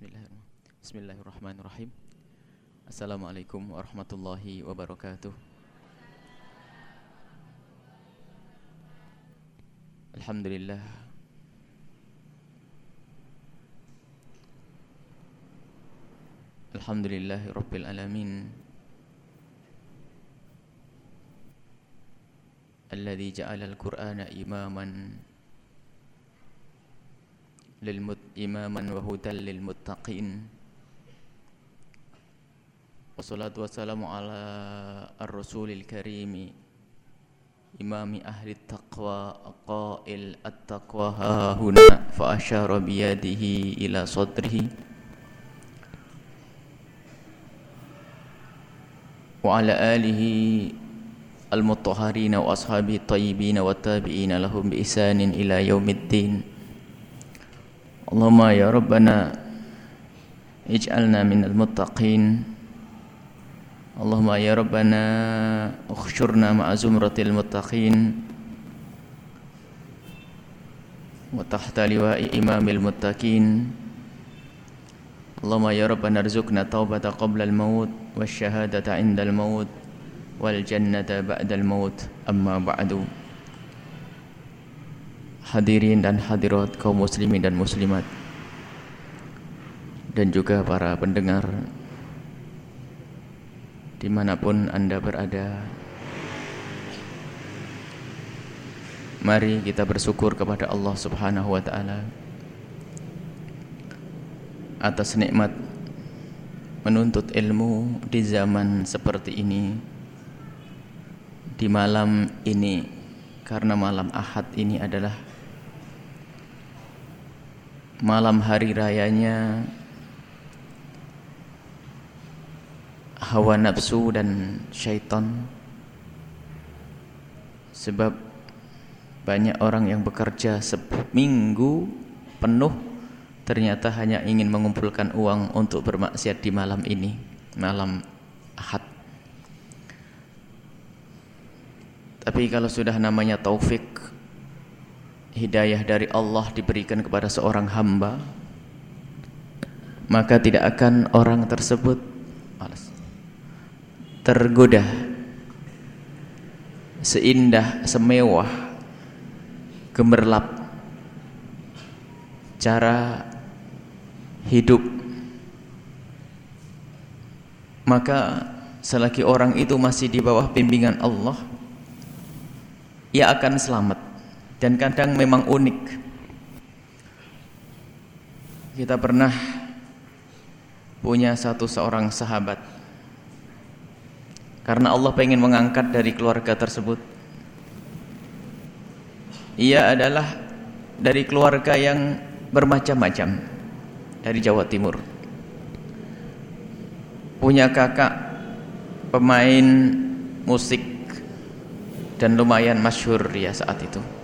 Bismillahirrahmanirrahim. Bismillahirrahmanirrahim. Assalamualaikum warahmatullahi wabarakatuh. Alhamdulillah. Alhamdulillahi rabbil alamin. الذي جعل القرآن إماما للمت إماما وهدى للمتقين. والصلاة والسلام على الرسول الكريم إمام أهل التقوى قائل التقوى. ها هنا فأشار بيده إلى صدره. وعلى آله المطهرين وأصحابه الطيبين والتابعين لهم بإحسان إلى يوم الدين. اللهم يا ربنا اجعلنا من المتقين. اللهم يا ربنا اخشرنا مع زمرة المتقين. وتحت لواء إمام المتقين. اللهم يا ربنا ارزقنا التوبة قبل الموت والشهادة عند الموت والجنة بعد الموت. أما بعد. Hadirin dan hadirat kaum muslimin dan muslimat. Dan juga para pendengar Di mana pun anda berada. Mari kita bersyukur kepada Allah subhanahu wa ta'ala Atas nikmat Menuntut ilmu di zaman seperti ini Di malam ini. Karena malam ahad ini adalah malam hari rayanya. Hawa nafsu dan syaitan. Sebab banyak orang yang bekerja seminggu penuh ternyata hanya ingin mengumpulkan uang untuk bermaksiat di malam ini malam ahad. Tapi kalau sudah namanya taufik hidayah dari Allah diberikan kepada seorang hamba maka tidak akan orang tersebut tergoda seindah semewah gemerlap cara hidup. Maka selagi orang itu masih di bawah bimbingan Allah ia akan selamat dan kadang memang unik. Kita pernah punya satu seorang sahabat. Karena Allah pengen mengangkat dari keluarga tersebut. Ia adalah dari keluarga yang bermacam-macam dari Jawa Timur. Punya kakak pemain musik dan lumayan masyhur dia saat itu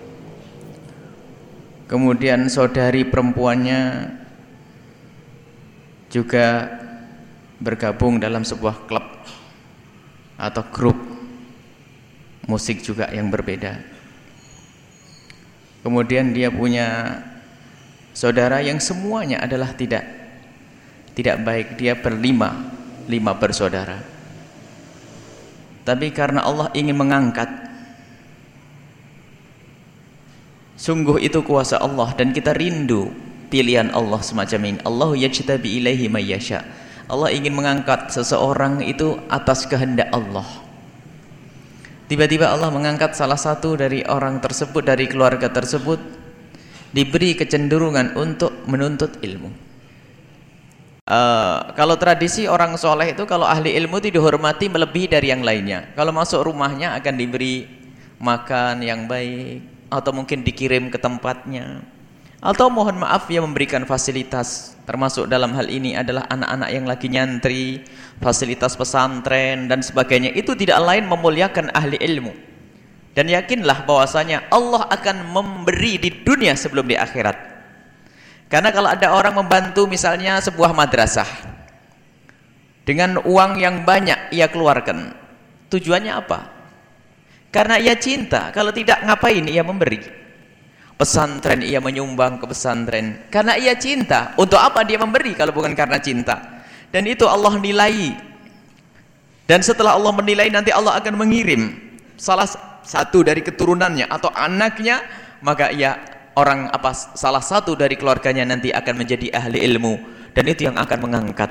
kemudian saudari perempuannya juga bergabung dalam sebuah klub atau grup musik juga yang berbeda. Kemudian dia punya saudara yang semuanya adalah tidak tidak baik. Dia berlima lima bersaudara. Tapi karena Allah ingin mengangkat Sungguh itu kuasa Allah dan kita rindu pilihan Allah semacam ini. Allah yajtabi ilaihi mayyasha. Allah ingin mengangkat seseorang itu atas kehendak Allah. Tiba-tiba Allah mengangkat salah satu dari orang tersebut dari keluarga tersebut diberi kecenderungan untuk menuntut ilmu. Uh, kalau tradisi orang soleh itu kalau ahli ilmu itu dihormati melebihi dari yang lainnya. Kalau masuk rumahnya akan diberi makan yang baik, atau mungkin dikirim ke tempatnya. Atau mohon maaf yang memberikan fasilitas. Termasuk dalam hal ini adalah anak-anak yang lagi nyantri fasilitas pesantren dan sebagainya. Itu tidak lain memuliakan ahli ilmu. Dan yakinlah bahwasanya Allah akan memberi di dunia sebelum di akhirat. Karena kalau ada orang membantu misalnya sebuah madrasah dengan uang yang banyak ia keluarkan tujuannya apa karena ia cinta. Kalau tidak ngapain ia memberi? Pesantren ia menyumbang ke pesantren. Karena ia cinta. Untuk apa dia memberi kalau bukan karena cinta? Dan itu Allah nilai. Dan setelah Allah menilai nanti Allah akan mengirim salah satu dari keturunannya atau anaknya maka ia orang apa salah satu dari keluarganya nanti akan menjadi ahli ilmu. Dan itu yang akan mengangkat.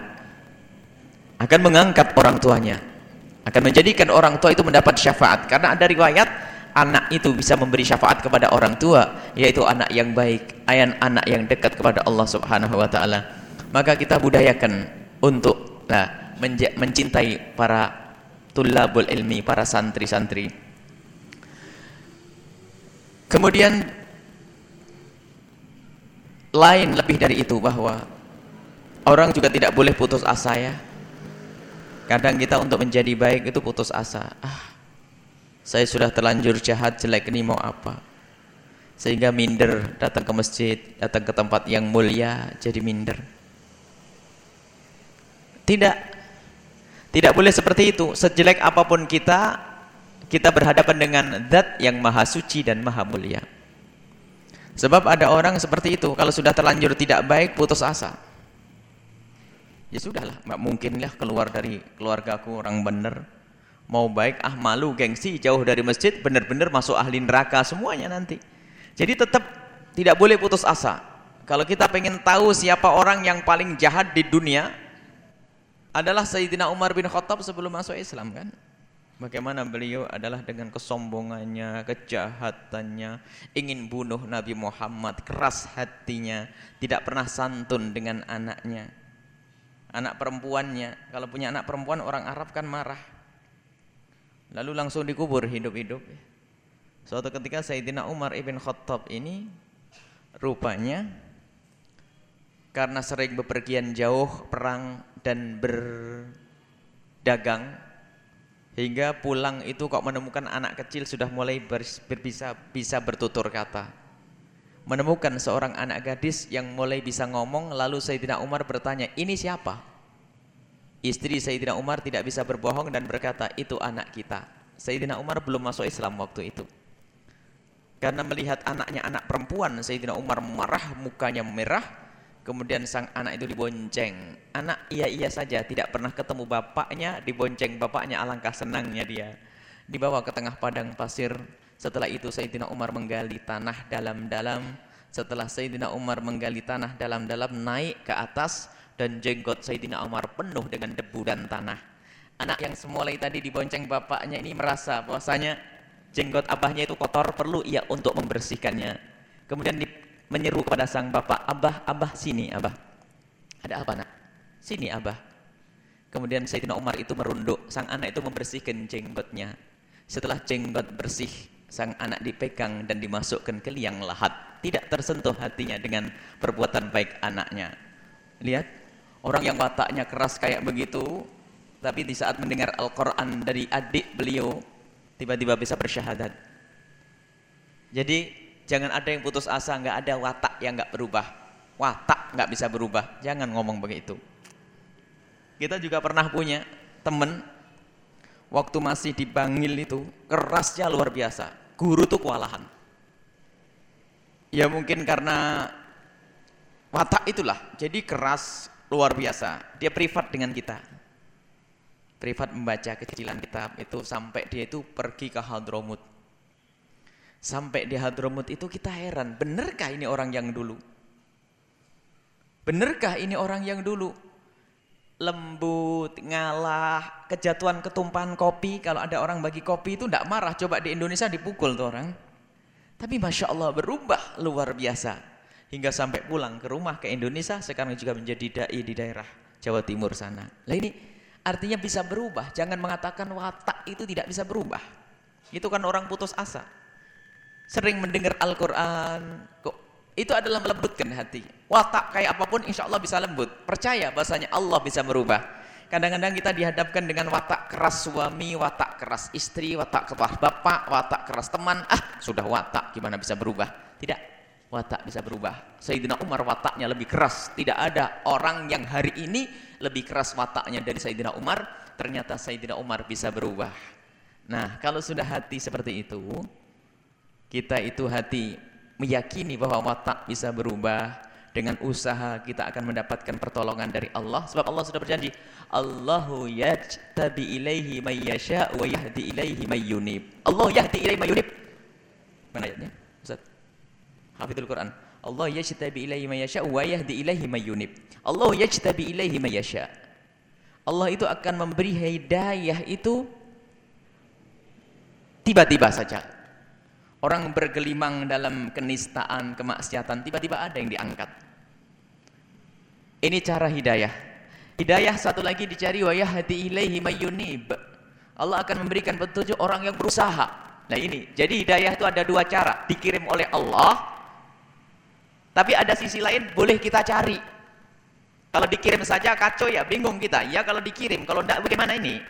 Akan mengangkat orang tuanya akan menjadikan orang tua itu mendapat syafaat. Karena ada riwayat anak itu bisa memberi syafaat kepada orang tua yaitu anak yang baik ayan anak yang dekat kepada Allah Subhanahu wa taala. Maka kita budayakan untuk nah, mencintai para tulabul ilmi para santri-santri. Kemudian lain lebih dari itu bahwa orang juga tidak boleh putus asa ya kadang kita untuk menjadi baik itu putus asa. Ah saya sudah terlanjur jahat jelek ini mau apa? Sehingga minder datang ke masjid datang ke tempat yang mulia jadi minder. Tidak. Tidak boleh seperti itu. Sejelek apa pun kita kita berhadapan dengan zat yang maha suci dan maha mulia. Sebab ada orang seperti itu. Kalau sudah terlanjur tidak baik putus asa ya sudahlah nggak mungkin lah keluar dari keluargaku orang benar mau baik ah malu gengsi jauh dari masjid benar-benar masuk ahli neraka semuanya nanti. Jadi tetap tidak boleh putus asa. Kalau kita pengen tahu siapa orang yang paling jahat di dunia adalah Sayyidina Umar bin Khattab sebelum masuk Islam kan? Bagaimana beliau adalah dengan kesombongannya kejahatannya ingin bunuh Nabi Muhammad keras hatinya tidak pernah santun dengan anaknya anak perempuannya. Kalau punya anak perempuan orang Arab kan marah. Lalu langsung dikubur hidup-hidup. Suatu ketika Sayyidina Umar ibn Khattab ini rupanya karena sering bepergian jauh perang dan berdagang hingga pulang itu kok menemukan anak kecil sudah mulai berbisa bisa bertutur kata menemukan seorang anak gadis yang mulai bisa ngomong lalu Sayyidina Umar bertanya ini siapa Istri Sayyidina Umar tidak bisa berbohong dan berkata, itu anak kita. Sayyidina Umar belum masuk Islam waktu itu. Karena melihat anaknya anak perempuan, Sayyidina Umar marah, mukanya merah. Kemudian sang anak itu dibonceng. Anak iya-iya saja, tidak pernah ketemu bapaknya, dibonceng bapaknya, alangkah senangnya dia. Dibawa ke tengah padang pasir. Setelah itu Sayyidina Umar menggali tanah dalam-dalam. Setelah Sayyidina Umar menggali tanah dalam-dalam, naik ke atas, dan jenggot Sayyidina Umar penuh dengan debu dan tanah. Anak yang semulai tadi dibonceng bapaknya ini merasa bahwasanya jenggot abahnya itu kotor, perlu ia untuk membersihkannya. Kemudian di, menyeru kepada sang bapak, "Abah, abah sini, abah." Ada apa, Nak? Sini, abah. Kemudian Sayyidina Umar itu merunduk, sang anak itu membersihkan jenggotnya. Setelah jenggot bersih, sang anak dipegang dan dimasukkan ke liang lahat. Tidak tersentuh hatinya dengan perbuatan baik anaknya. Lihat, Orang yang wataknya keras kayak begitu, tapi di saat mendengar Al-Quran dari adik beliau, tiba-tiba bisa bersyahadat. Jadi jangan ada yang putus asa, nggak ada watak yang nggak berubah. Watak nggak bisa berubah, jangan ngomong begitu. Kita juga pernah punya temen, waktu masih di Bangil itu, kerasnya luar biasa. Guru tuh kewalahan. Ya mungkin karena watak itulah, jadi keras, luar biasa. Dia privat dengan kita. Privat membaca kecilan kitab itu sampai dia itu pergi ke Hadromut. Sampai di Hadromut itu kita heran, benarkah ini orang yang dulu? Benarkah ini orang yang dulu? Lembut, ngalah, kejatuhan ketumpahan kopi, kalau ada orang bagi kopi itu tidak marah, coba di Indonesia dipukul tuh orang. Tapi Masya Allah berubah luar biasa hingga sampai pulang ke rumah ke Indonesia sekarang juga menjadi dai di daerah Jawa Timur sana. Lah ini artinya bisa berubah. Jangan mengatakan watak itu tidak bisa berubah. Itu kan orang putus asa. Sering mendengar Al-Qur'an itu adalah melembutkan hati. Watak kayak apa pun insya Allah bisa lembut. Percaya bahasanya Allah bisa merubah. Kadang-kadang kita dihadapkan dengan watak keras suami, watak keras istri, watak keras bapak, watak keras teman. Ah, sudah watak, gimana bisa berubah? Tidak watak bisa berubah. Sayyidina Umar wataknya lebih keras. Tidak ada orang yang hari ini lebih keras wataknya dari Sayyidina Umar. Ternyata Sayyidina Umar bisa berubah. Nah, kalau sudah hati seperti itu, kita itu hati meyakini bahwa watak bisa berubah dengan usaha kita akan mendapatkan pertolongan dari Allah. Sebab Allah sudah berjanji Allahu yajtabi ilaihi may yasha wa yahdi ilaihi may yunib. Allah yahdi ilaihi may yunib. Mana ayatnya Ustaz? Hafizul Quran. Allah yajtabi ilaihi may yasha wa yahdi ilaihi may yunib. Allah yajtabi ilaihi may yasha. Allah itu akan memberi hidayah itu tiba-tiba saja orang bergelimang dalam kenistaan, kemaksiatan, tiba-tiba ada yang diangkat. Ini cara hidayah. Hidayah satu lagi dicari wa yahdi ilaihi mayyunib. Allah akan memberikan petunjuk orang yang berusaha. Nah ini, jadi hidayah itu ada dua cara. Dikirim oleh Allah, tapi ada sisi lain boleh kita cari. Kalau dikirim saja kacau ya, bingung kita. Ya kalau dikirim, kalau tidak bagaimana ini?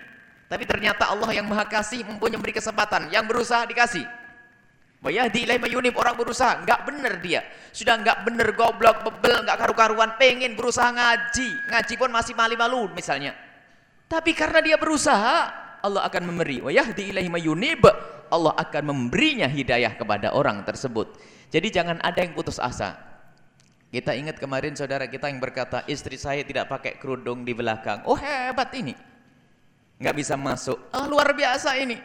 Tapi ternyata Allah yang maha kasih mempunyai memberi kesempatan. Yang berusaha dikasih. Wayahdi ilai mayunib orang berusaha, enggak benar dia. Sudah enggak benar goblok, bebel, enggak karu-karuan, pengen berusaha ngaji. Ngaji pun masih malu-malu misalnya. Tapi karena dia berusaha, Allah akan memberi. Wayahdi ilai mayunib, Allah akan memberinya hidayah kepada orang tersebut. Jadi jangan ada yang putus asa. Kita ingat kemarin saudara kita yang berkata, istri saya tidak pakai kerudung di belakang. Oh hebat ini. Enggak bisa masuk. Ah luar biasa ini.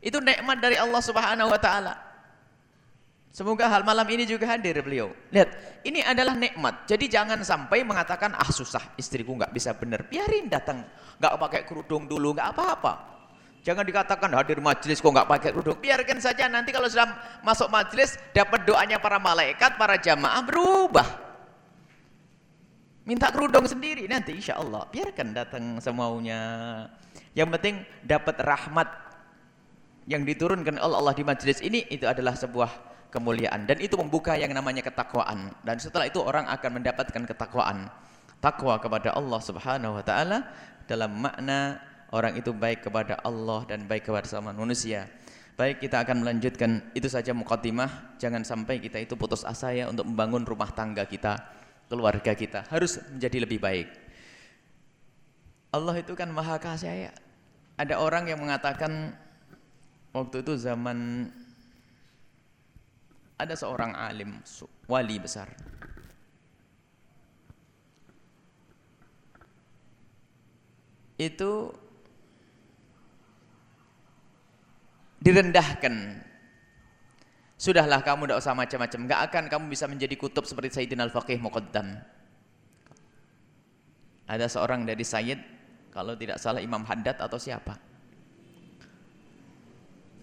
Itu nikmat dari Allah Subhanahu wa taala. Semoga hal malam ini juga hadir beliau. Lihat, ini adalah nikmat. Jadi jangan sampai mengatakan ah susah istriku nggak bisa benar. Biarin datang, nggak pakai kerudung dulu, nggak apa-apa. Jangan dikatakan hadir majelis kok nggak pakai kerudung. Biarkan saja nanti kalau sudah masuk majelis dapat doanya para malaikat, para jamaah berubah. Minta kerudung sendiri nanti insya Allah. Biarkan datang semaunya. Yang penting dapat rahmat yang diturunkan oleh Allah di majelis ini itu adalah sebuah kemuliaan. Dan itu membuka yang namanya ketakwaan. Dan setelah itu orang akan mendapatkan ketakwaan. Takwa kepada Allah Subhanahu wa taala dalam makna orang itu baik kepada Allah dan baik kepada sama manusia. Baik kita akan melanjutkan itu saja mukaddimah jangan sampai kita itu putus asa ya untuk membangun rumah tangga kita keluarga kita. Harus menjadi lebih baik. Allah itu kan maha kasih ya ada orang yang mengatakan waktu itu zaman ada seorang alim wali besar. Itu direndahkan. Sudahlah kamu tidak usah macam-macam. Gak akan kamu bisa menjadi kutub seperti Sayyidina Al-Faqih Muqaddam. Ada seorang dari Sayyid kalau tidak salah Imam Haddad atau siapa.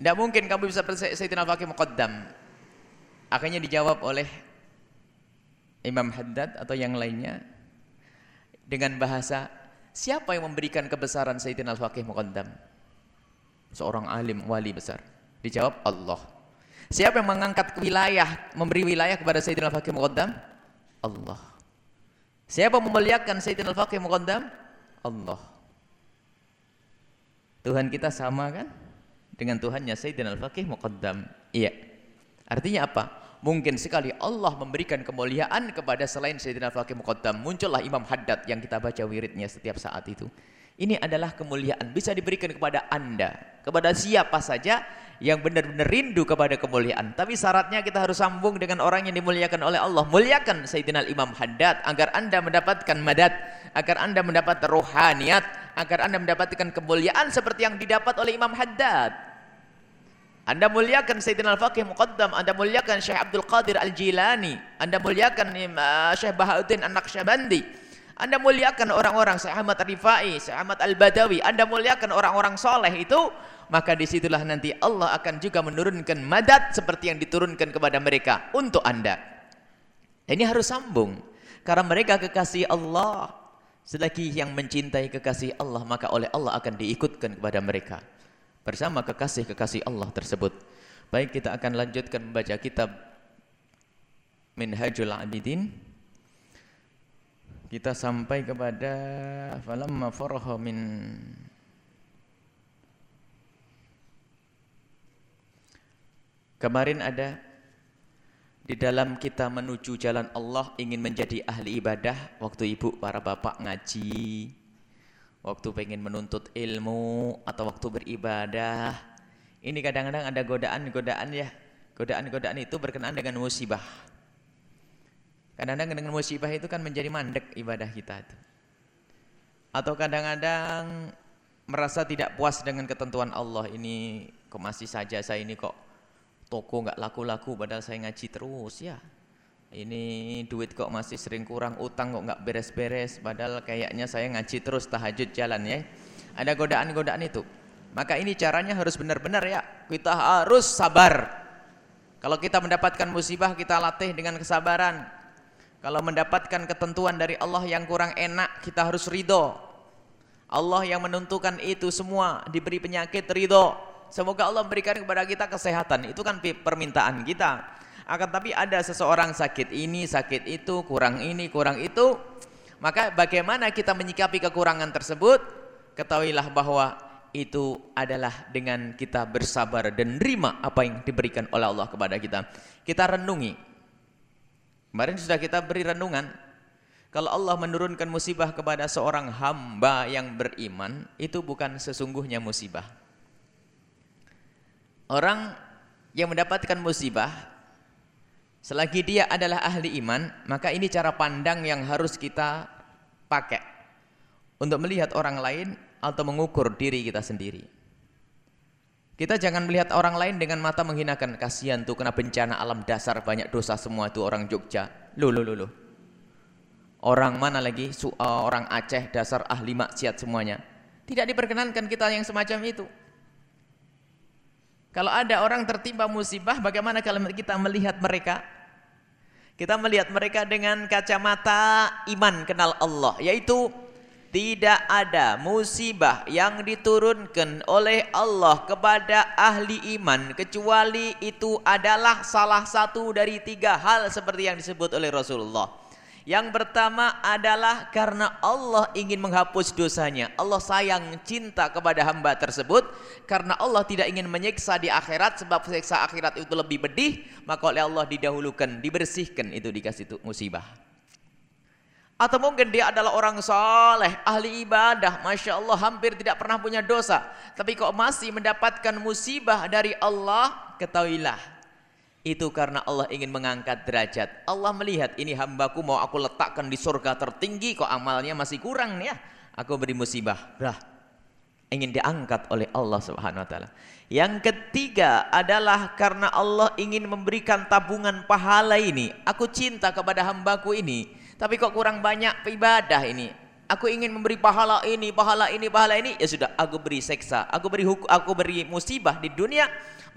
Tidak mungkin kamu bisa seperti Sayyidina Al-Faqih Muqaddam Akhirnya dijawab oleh Imam Haddad atau yang lainnya dengan bahasa siapa yang memberikan kebesaran Sayyidina Al-Faqih Muqaddam? Seorang alim wali besar. Dijawab Allah. Siapa yang mengangkat wilayah, memberi wilayah kepada Sayyidina Al-Faqih Muqaddam? Allah. Siapa memuliakan Sayyidina Al-Faqih Muqaddam? Allah. Tuhan kita sama kan? Dengan Tuhannya Sayyidina Al-Faqih Muqaddam. Iya. Artinya apa? Mungkin sekali Allah memberikan kemuliaan kepada selain Sayyidina Faqih Muqaddam. Muncullah Imam Haddad yang kita baca wiridnya setiap saat itu. Ini adalah kemuliaan. Bisa diberikan kepada anda. Kepada siapa saja yang benar-benar rindu kepada kemuliaan. Tapi syaratnya kita harus sambung dengan orang yang dimuliakan oleh Allah. Muliakan Sayyidina Imam Haddad agar anda mendapatkan madad. Agar anda mendapat rohaniat. Agar anda mendapatkan kemuliaan seperti yang didapat oleh Imam Haddad. Anda muliakan Sayyidina Al-Faqih Muqaddam, Anda muliakan Syekh Abdul Qadir Al-Jilani, Anda muliakan uh, Syekh Bahauddin An-Naqsyabandi. Anda muliakan orang-orang Syekh Ahmad Rifai, Syekh Ahmad Al-Badawi, Anda muliakan orang-orang soleh itu, maka di situlah nanti Allah akan juga menurunkan madad seperti yang diturunkan kepada mereka untuk Anda. Ini harus sambung. Karena mereka kekasih Allah. Selagi yang mencintai kekasih Allah, maka oleh Allah akan diikutkan kepada mereka bersama kekasih-kekasih Allah tersebut. Baik kita akan lanjutkan membaca kitab Minhajul Abidin. Kita sampai kepada falamma faraha min Kemarin ada di dalam kita menuju jalan Allah ingin menjadi ahli ibadah waktu ibu para bapak ngaji waktu pengen menuntut ilmu atau waktu beribadah. Ini kadang-kadang ada godaan-godaan ya. Godaan-godaan itu berkenaan dengan musibah. Kadang-kadang dengan musibah itu kan menjadi mandek ibadah kita itu. Atau kadang-kadang merasa tidak puas dengan ketentuan Allah ini kok masih saja saya ini kok toko nggak laku-laku padahal saya ngaji terus ya ini duit kok masih sering kurang utang kok nggak beres-beres. Padahal kayaknya saya ngaji terus tahajud jalan ya. Ada godaan-godaan itu. Maka ini caranya harus benar-benar ya. Kita harus sabar. Kalau kita mendapatkan musibah kita latih dengan kesabaran. Kalau mendapatkan ketentuan dari Allah yang kurang enak kita harus ridho. Allah yang menentukan itu semua diberi penyakit ridho. Semoga Allah memberikan kepada kita kesehatan. Itu kan permintaan kita akan tapi ada seseorang sakit ini, sakit itu, kurang ini, kurang itu, maka bagaimana kita menyikapi kekurangan tersebut? Ketahuilah bahwa itu adalah dengan kita bersabar dan nerima apa yang diberikan oleh Allah kepada kita. Kita renungi. Kemarin sudah kita beri renungan. Kalau Allah menurunkan musibah kepada seorang hamba yang beriman, itu bukan sesungguhnya musibah. Orang yang mendapatkan musibah Selagi dia adalah ahli iman, maka ini cara pandang yang harus kita pakai untuk melihat orang lain atau mengukur diri kita sendiri. Kita jangan melihat orang lain dengan mata menghinakan. Kasihan tuh kena bencana alam dasar banyak dosa semua itu orang Jogja. Loh, loh, loh, loh. Orang mana lagi? Uh, orang Aceh dasar ahli maksiat semuanya. Tidak diperkenankan kita yang semacam itu. Kalau ada orang tertimpa musibah, bagaimana kalau kita melihat mereka? Kita melihat mereka dengan kacamata iman kenal Allah, yaitu tidak ada musibah yang diturunkan oleh Allah kepada ahli iman kecuali itu adalah salah satu dari tiga hal seperti yang disebut oleh Rasulullah. Yang pertama adalah karena Allah ingin menghapus dosanya. Allah sayang cinta kepada hamba tersebut karena Allah tidak ingin menyiksa di akhirat sebab siksa akhirat itu lebih pedih, maka oleh Allah didahulukan, dibersihkan itu dikasih itu musibah. Atau mungkin dia adalah orang soleh, ahli ibadah, Masya Allah hampir tidak pernah punya dosa. Tapi kok masih mendapatkan musibah dari Allah, ketahuilah itu karena Allah ingin mengangkat derajat. Allah melihat ini hambaku mau aku letakkan di surga tertinggi kok amalnya masih kurang nih ya. Aku beri musibah. Dah. Ingin diangkat oleh Allah Subhanahu wa taala. Yang ketiga adalah karena Allah ingin memberikan tabungan pahala ini. Aku cinta kepada hambaku ini, tapi kok kurang banyak ibadah ini. Aku ingin memberi pahala ini, pahala ini, pahala ini. Ya sudah, aku beri seksa, aku beri hukum, aku beri musibah di dunia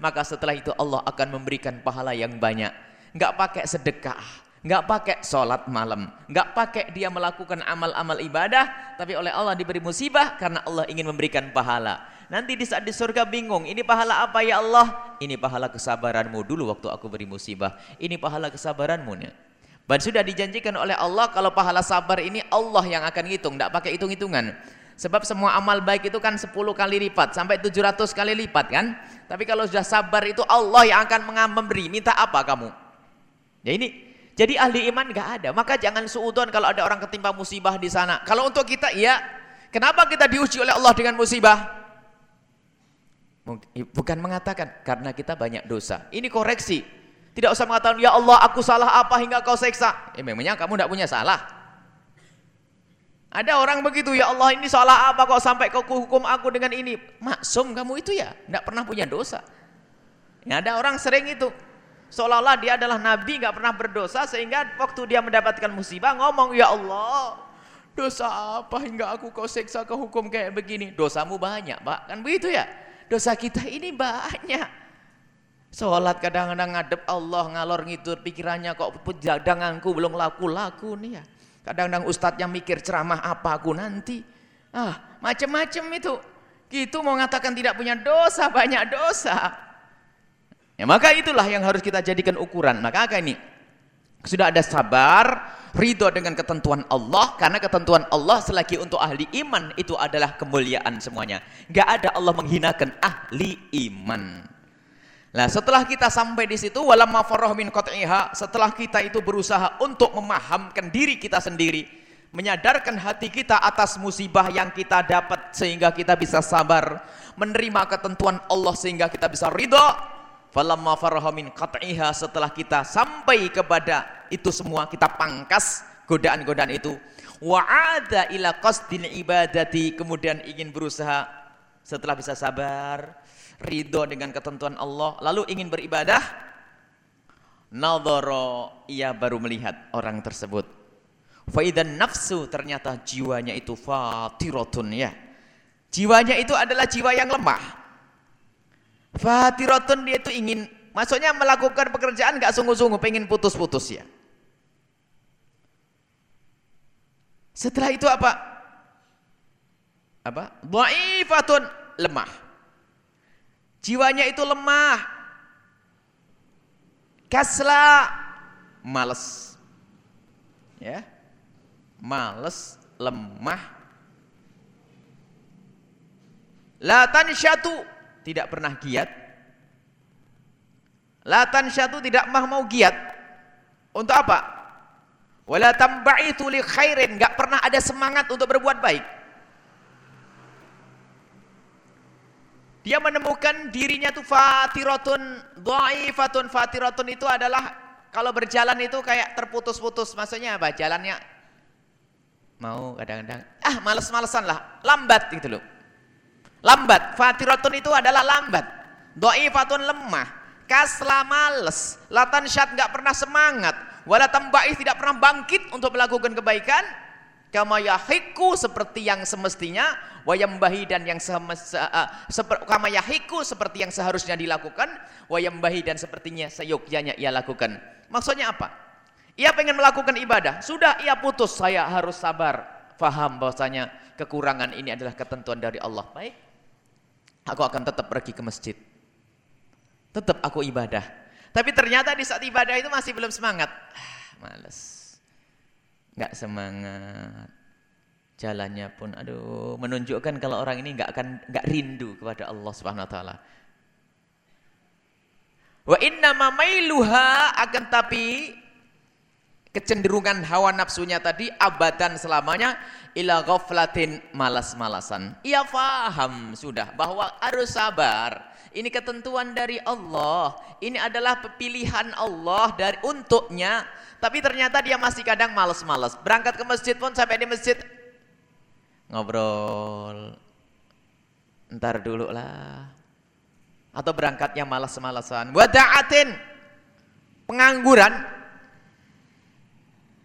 maka setelah itu Allah akan memberikan pahala yang banyak. Enggak pakai sedekah, enggak pakai sholat malam, enggak pakai dia melakukan amal-amal ibadah, tapi oleh Allah diberi musibah karena Allah ingin memberikan pahala. Nanti di saat di surga bingung, ini pahala apa ya Allah? Ini pahala kesabaranmu dulu waktu aku beri musibah. Ini pahala kesabaranmu nih. Dan sudah dijanjikan oleh Allah kalau pahala sabar ini Allah yang akan hitung, enggak pakai hitung-hitungan. Sebab semua amal baik itu kan 10 kali lipat sampai 700 kali lipat kan. Tapi kalau sudah sabar itu Allah yang akan memberi. Minta apa kamu? Ya ini. Jadi ahli iman gak ada. Maka jangan suudon kalau ada orang ketimpa musibah di sana. Kalau untuk kita iya. Kenapa kita diuji oleh Allah dengan musibah? Bukan mengatakan karena kita banyak dosa. Ini koreksi. Tidak usah mengatakan ya Allah aku salah apa hingga kau seksa. Ya memangnya kamu tidak punya salah. Ada orang begitu, ya Allah ini salah apa kok sampai kau hukum aku dengan ini? Maksum kamu itu ya, tidak pernah punya dosa. Ya, ada orang sering itu, seolah-olah dia adalah nabi, nggak pernah berdosa, sehingga waktu dia mendapatkan musibah ngomong, ya Allah, dosa apa hingga aku kau seksa kau hukum kayak begini? Dosamu banyak, Pak. Kan begitu ya? Dosa kita ini banyak. Sholat kadang-kadang ngadep Allah ngalor ngidur pikirannya kok pejadanganku belum laku-laku nih ya. Kadang-kadang ustadznya mikir ceramah apa aku nanti. Ah, macam-macam itu. Gitu mau mengatakan tidak punya dosa, banyak dosa. Ya, maka itulah yang harus kita jadikan ukuran. Maka apa ini? Sudah ada sabar, ridho dengan ketentuan Allah karena ketentuan Allah selagi untuk ahli iman itu adalah kemuliaan semuanya. Gak ada Allah menghinakan ahli iman. Nah, setelah kita sampai di situ walamma farah min qat'iha, setelah kita itu berusaha untuk memahamkan diri kita sendiri, menyadarkan hati kita atas musibah yang kita dapat sehingga kita bisa sabar, menerima ketentuan Allah sehingga kita bisa ridha, Falamma faraha min qat'iha setelah kita sampai kepada itu semua kita pangkas godaan-godaan itu. Wa ada ila qasdil ibadati kemudian ingin berusaha setelah bisa sabar ridho dengan ketentuan Allah lalu ingin beribadah nadhara ia baru melihat orang tersebut faidan nafsu ternyata jiwanya itu fatiratun ya jiwanya itu adalah jiwa yang lemah Fatiratun dia itu ingin, maksudnya melakukan pekerjaan gak sungguh-sungguh, pengen putus-putus ya. Setelah itu apa? Apa? Dha'ifatun, lemah. Jiwanya itu lemah. Kasla, males. Ya. Males, lemah. La tansyatu tidak pernah giat. Latan syatu tidak mah mau giat. Untuk apa? Wala tamba'itu li khairin, enggak pernah ada semangat untuk berbuat baik. Dia menemukan dirinya tuh fatiratun dhaifatun fatiratun itu adalah kalau berjalan itu kayak terputus-putus. Maksudnya apa? Jalannya mau kadang-kadang ah males-malesan lah, lambat gitu loh. Lambat. Fatiratun itu adalah lambat. Do'ifatun lemah. Kasla males. Latan syat nggak pernah semangat. Wala tamba'ih tidak pernah bangkit untuk melakukan kebaikan. Kama yahiku seperti yang semestinya. Wayambahi dan yang uh, kama yahiku seperti yang seharusnya dilakukan. Wayambahi dan sepertinya seyogyanya ia lakukan. Maksudnya apa? Ia pengen melakukan ibadah. Sudah ia putus. Saya harus sabar. Faham bahwasanya kekurangan ini adalah ketentuan dari Allah. Baik aku akan tetap pergi ke masjid. Tetap aku ibadah. Tapi ternyata di saat ibadah itu masih belum semangat. Ah, males. Enggak semangat. Jalannya pun aduh menunjukkan kalau orang ini enggak akan enggak rindu kepada Allah Subhanahu wa taala. Wa inna mamailuha akan tapi kecenderungan hawa nafsunya tadi abadan selamanya ila ghaflatin malas-malasan. Ia faham sudah bahwa harus sabar. Ini ketentuan dari Allah. Ini adalah pilihan Allah dari untuknya. Tapi ternyata dia masih kadang malas-malas. Berangkat ke masjid pun sampai di masjid ngobrol. Ntar dulu lah. Atau berangkatnya malas-malasan. Wada'atin pengangguran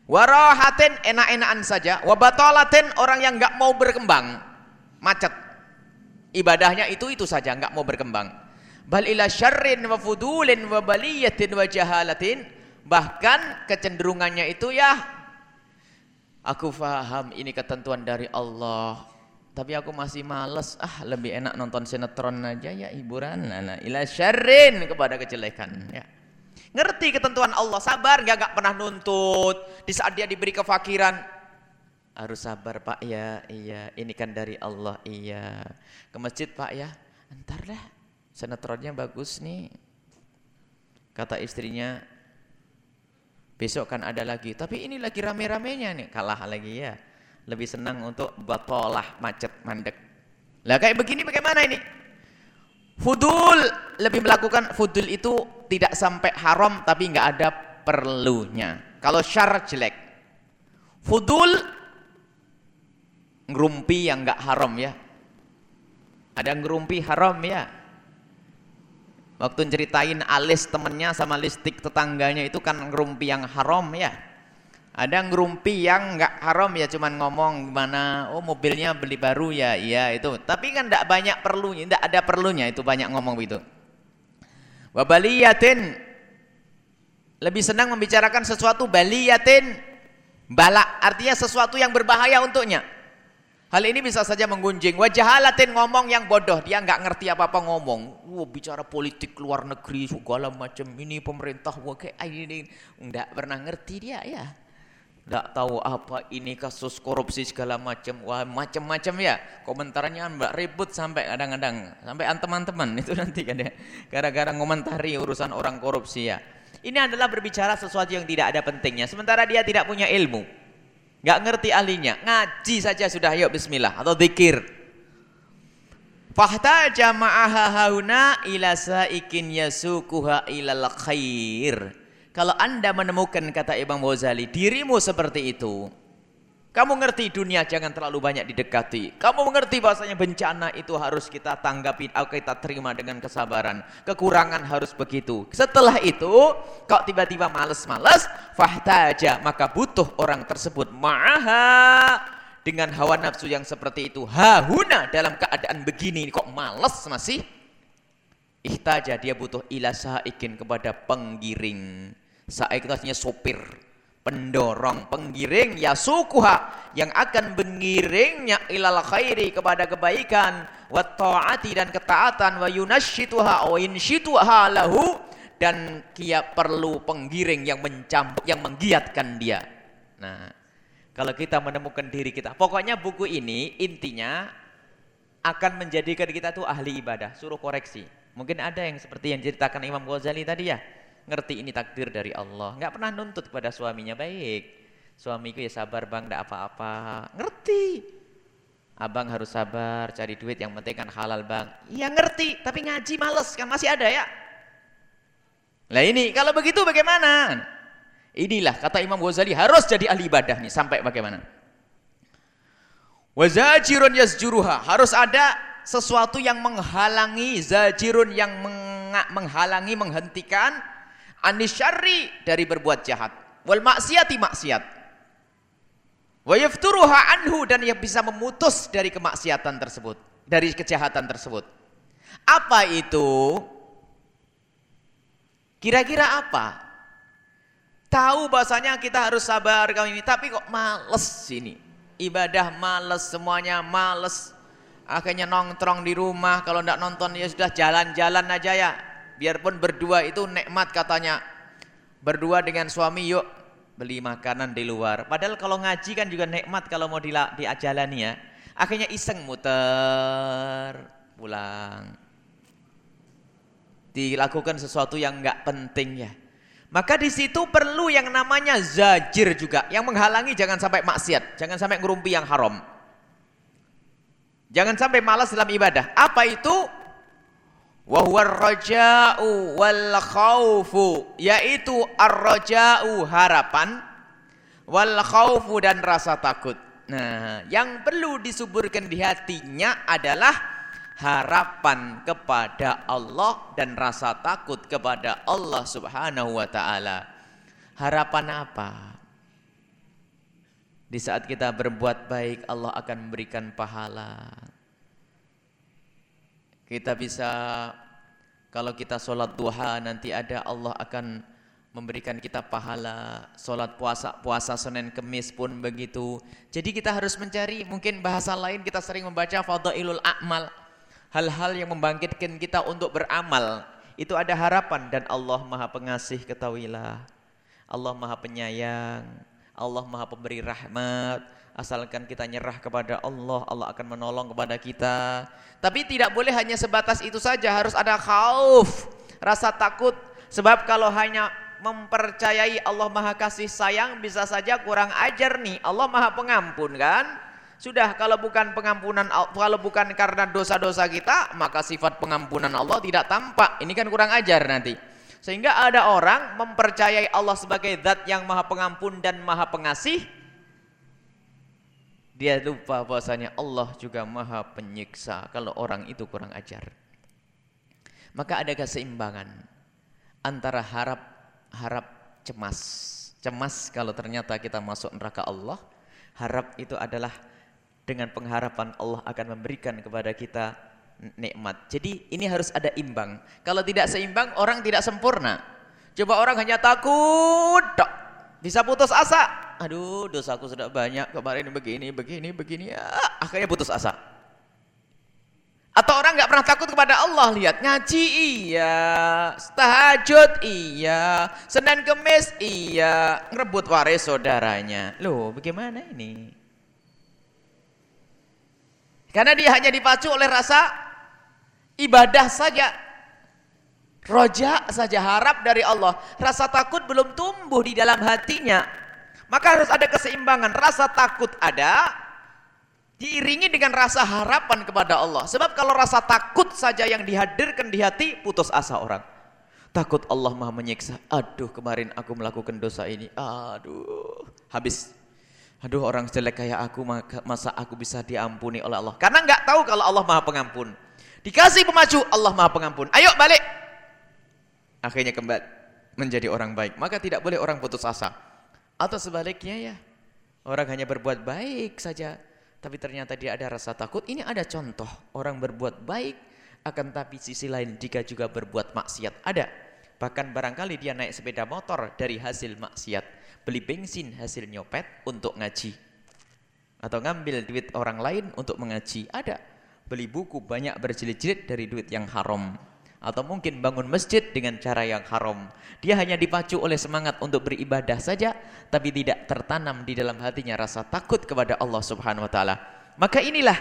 Warahatin enak-enakan saja, wabatolatin orang yang nggak mau berkembang, macet. Ibadahnya itu itu saja, nggak mau berkembang. Bal ila syarrin wa fudulin wa baliyatin wa jahalatin. Bahkan kecenderungannya itu ya aku faham ini ketentuan dari Allah. Tapi aku masih males, ah lebih enak nonton sinetron aja ya hiburan. Nah, nah ila syarrin kepada kejelekan ya. Ngerti ketentuan Allah, sabar nggak nggak pernah nuntut. Di saat dia diberi kefakiran, harus sabar Pak ya, iya. Ini kan dari Allah, iya. Ke masjid Pak ya, entar lah. Senetronnya bagus nih. Kata istrinya, besok kan ada lagi. Tapi ini lagi rame-ramenya nih, kalah lagi ya. Lebih senang untuk batolah macet mandek. Lah kayak begini bagaimana ini? Fudul lebih melakukan fudul itu tidak sampai haram tapi nggak ada perlunya. Kalau syar jelek. Fudul ngerumpi yang nggak haram ya. Ada ngerumpi haram ya. Waktu ceritain alis temennya sama listik tetangganya itu kan ngerumpi yang haram ya. Ada ngerumpi yang nggak haram ya cuman ngomong gimana, oh mobilnya beli baru ya, iya itu. Tapi kan tidak banyak perlunya, tidak ada perlunya itu banyak ngomong begitu. Wabaliyatin lebih senang membicarakan sesuatu baliyatin bala artinya sesuatu yang berbahaya untuknya. Hal ini bisa saja menggunjing. Wajahalatin ngomong yang bodoh, dia nggak ngerti apa-apa ngomong. Wah, bicara politik luar negeri segala macam ini pemerintah wah kayak ini enggak pernah ngerti dia ya tidak tahu apa ini kasus korupsi segala macam. Wah macam-macam ya. Komentarnya mbak ribut sampai kadang-kadang. Sampai teman-teman itu nanti kan ya. Gara-gara ngomentari urusan orang korupsi ya. Ini adalah berbicara sesuatu yang tidak ada pentingnya. Sementara dia tidak punya ilmu. Nggak ngerti ahlinya. Ngaji saja sudah yuk bismillah. Atau zikir. Fahtaja ma'aha hauna ila saikin yasukuha ilal khair. Kalau Anda menemukan kata Imam Ghazali, dirimu seperti itu, kamu ngerti dunia jangan terlalu banyak didekati. Kamu mengerti bahasanya bencana itu harus kita tanggapi atau kita terima dengan kesabaran. Kekurangan harus begitu. Setelah itu, kau tiba-tiba males-males, fahtaja, maka butuh orang tersebut ma'aha dengan hawa nafsu yang seperti itu. Hahuna dalam keadaan begini kok males masih? Ihtaja dia butuh ila saikin kepada penggiring. Saik itu artinya sopir pendorong, penggiring ya sukuha yang akan mengiringnya ilal khairi kepada kebaikan wa ta'ati dan ketaatan wa yunashituha wa inshituha lahu dan kia perlu penggiring yang mencambuk yang menggiatkan dia. Nah, kalau kita menemukan diri kita, pokoknya buku ini intinya akan menjadikan kita tuh ahli ibadah, suruh koreksi. Mungkin ada yang seperti yang ceritakan Imam Ghazali tadi ya ngerti ini takdir dari Allah. Nggak pernah nuntut kepada suaminya baik suamiku ya sabar bang nggak apa-apa. Ngerti. Abang harus sabar cari duit yang penting kan halal bang. Iya ngerti tapi ngaji males kan masih ada ya? Lah ini kalau begitu bagaimana? Inilah kata Imam Ghazali harus jadi ahli ibadah nih sampai bagaimana? Wazajirun yasjuruha harus ada sesuatu yang menghalangi zajirun yang menghalangi menghentikan anisyari dari berbuat jahat. Wal maksiati maksiat. Wa yafturuha anhu dan yang bisa memutus dari kemaksiatan tersebut dari kejahatan tersebut. Apa itu? Kira-kira apa? Tahu bahasanya kita harus sabar kau ini tapi kok males ini? Ibadah males semuanya males. Akhirnya nongkrong di rumah kalau tidak nonton ya sudah jalan-jalan aja ya biarpun berdua itu nikmat katanya. Berdua dengan suami yuk beli makanan di luar. Padahal kalau ngaji kan juga nikmat kalau mau diajalani ya. Akhirnya iseng muter pulang. Dilakukan sesuatu yang nggak penting ya. Maka di situ perlu yang namanya zajir juga yang menghalangi jangan sampai maksiat jangan sampai ngerumpi yang haram. Jangan sampai malas dalam ibadah. Apa itu wa huwa raja'u wal khaufu yaitu ar-raja'u harapan wal khaufu dan rasa takut. Nah, yang perlu disuburkan di hatinya adalah harapan kepada Allah dan rasa takut kepada Allah Subhanahu wa taala. Harapan apa? Di saat kita berbuat baik Allah akan memberikan pahala. Kita bisa kalau kita sholat duha nanti ada Allah akan memberikan kita pahala. Sholat puasa puasa Senin Kemis pun begitu. Jadi kita harus mencari mungkin bahasa lain kita sering membaca fadailul a'mal. Hal-hal yang membangkitkan kita untuk beramal. Itu ada harapan dan Allah maha pengasih ketahuilah. Allah maha penyayang. Allah maha pemberi rahmat Asalkan kita nyerah kepada Allah, Allah akan menolong kepada kita. Tapi tidak boleh hanya sebatas itu saja, harus ada khauf, rasa takut. Sebab kalau hanya mempercayai Allah Maha Kasih Sayang bisa saja kurang ajar nih. Allah Maha Pengampun kan? Sudah kalau bukan pengampunan kalau bukan karena dosa-dosa kita, maka sifat pengampunan Allah tidak tampak. Ini kan kurang ajar nanti. Sehingga ada orang mempercayai Allah sebagai zat yang maha pengampun dan maha pengasih, dia lupa bahwasanya Allah juga maha penyiksa kalau orang itu kurang ajar. Maka ada keseimbangan antara harap harap cemas. Cemas kalau ternyata kita masuk neraka Allah. Harap itu adalah dengan pengharapan Allah akan memberikan kepada kita nikmat. Jadi ini harus ada imbang. Kalau tidak seimbang orang tidak sempurna. Coba orang hanya takut, bisa putus asa, aduh dosaku sudah banyak kemarin begini begini begini. Ya akhirnya putus asa. Atau orang nggak pernah takut kepada Allah lihat ngaji iya. Tahajud iya. Senin Kemis iya. Ngerebut waris saudaranya. Loh bagaimana ini? Karena dia hanya dipacu oleh rasa ibadah saja roja saja harap dari Allah rasa takut belum tumbuh di dalam hatinya maka harus ada keseimbangan. Rasa takut ada, Diiringi dengan rasa harapan kepada Allah. Sebab kalau rasa takut saja yang dihadirkan di hati, putus asa orang. Takut Allah maha menyiksa. Aduh kemarin aku melakukan dosa ini. Aduh. Habis. Aduh orang jelek kayak aku masa aku bisa diampuni oleh Allah. Karena nggak tahu kalau Allah maha pengampun. Dikasih pemacu Allah maha pengampun. Ayo balik. Akhirnya kembali menjadi orang baik. Maka tidak boleh orang putus asa. Atau sebaliknya ya. Orang hanya berbuat baik saja tapi ternyata dia ada rasa takut. Ini ada contoh orang berbuat baik akan tapi sisi lain jika juga berbuat maksiat. Ada. Bahkan barangkali dia naik sepeda motor dari hasil maksiat. Beli bensin hasil nyopet untuk ngaji. Atau ngambil duit orang lain untuk mengaji. Ada. Beli buku banyak berjilid-jilid dari duit yang haram atau mungkin bangun masjid dengan cara yang haram. Dia hanya dipacu oleh semangat untuk beribadah saja, tapi tidak tertanam di dalam hatinya rasa takut kepada Allah Subhanahu wa taala. Maka inilah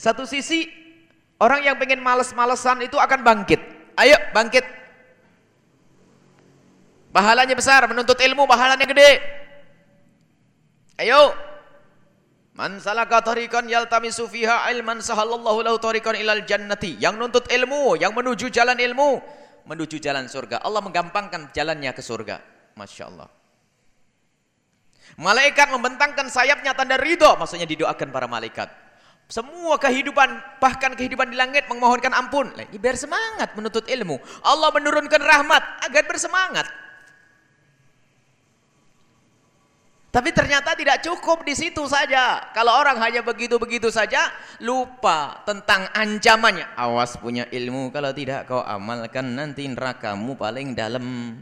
satu sisi orang yang pengen males-malesan itu akan bangkit. Ayo bangkit. Pahalanya besar, menuntut ilmu pahalanya gede. Ayo Man salaka tariqan yaltamisu fiha ilman sahallallahu lahu tariqan ilal jannati. Yang nuntut ilmu, yang menuju jalan ilmu, menuju jalan surga. Allah menggampangkan jalannya ke surga. Masya Allah. Malaikat membentangkan sayapnya tanda ridho, maksudnya didoakan para malaikat. Semua kehidupan, bahkan kehidupan di langit memohonkan ampun. Ini biar semangat menuntut ilmu. Allah menurunkan rahmat agar bersemangat. Tapi ternyata tidak cukup di situ saja. Kalau orang hanya begitu-begitu saja, lupa tentang ancamannya. Awas punya ilmu, kalau tidak kau amalkan nanti nerakamu paling dalam.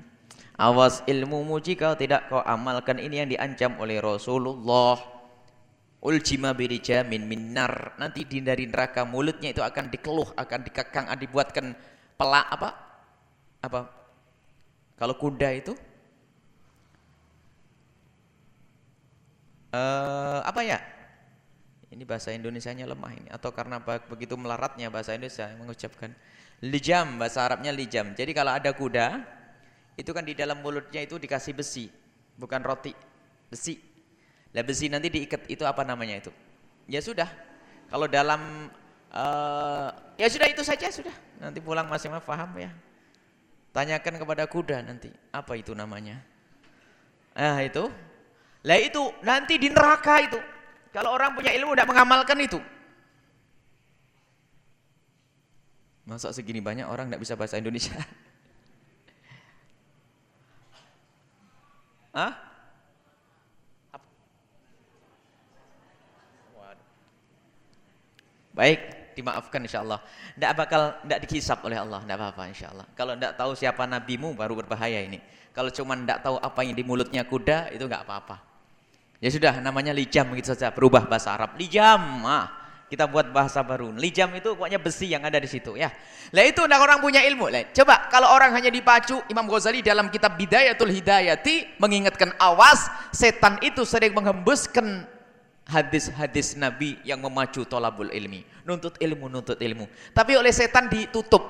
Awas ilmumu jika tidak kau amalkan ini yang diancam oleh Rasulullah. Uljima birijamin minar. Nanti dari neraka mulutnya itu akan dikeluh, akan dikekang, akan dibuatkan pelak apa? Apa? Kalau kuda itu uh, apa ya? Ini bahasa Indonesianya lemah ini atau karena begitu melaratnya bahasa Indonesia mengucapkan lijam bahasa Arabnya lijam. Jadi kalau ada kuda itu kan di dalam mulutnya itu dikasih besi, bukan roti, besi. Lah besi nanti diikat itu apa namanya itu? Ya sudah. Kalau dalam uh, ya sudah itu saja sudah. Nanti pulang masih mau paham ya. Tanyakan kepada kuda nanti apa itu namanya. Ah itu lah itu nanti di neraka itu. Kalau orang punya ilmu tidak mengamalkan itu. Masa segini banyak orang tidak bisa bahasa Indonesia? Hah? Baik, dimaafkan insya Allah. Tidak bakal, tidak dikisap oleh Allah, tidak apa-apa insya Allah. Kalau tidak tahu siapa nabimu baru berbahaya ini. Kalau cuma tidak tahu apa yang di mulutnya kuda, itu nggak apa-apa. Ya sudah namanya lijam gitu saja, berubah bahasa Arab. Lijam, ah, kita buat bahasa baru. Lijam itu pokoknya besi yang ada di situ ya. Lah itu nak orang punya ilmu. Lah, coba kalau orang hanya dipacu, Imam Ghazali dalam kitab Bidayatul Hidayati mengingatkan awas setan itu sering menghembuskan hadis-hadis Nabi yang memacu tolabul ilmi. Nuntut ilmu, nuntut ilmu. Tapi oleh setan ditutup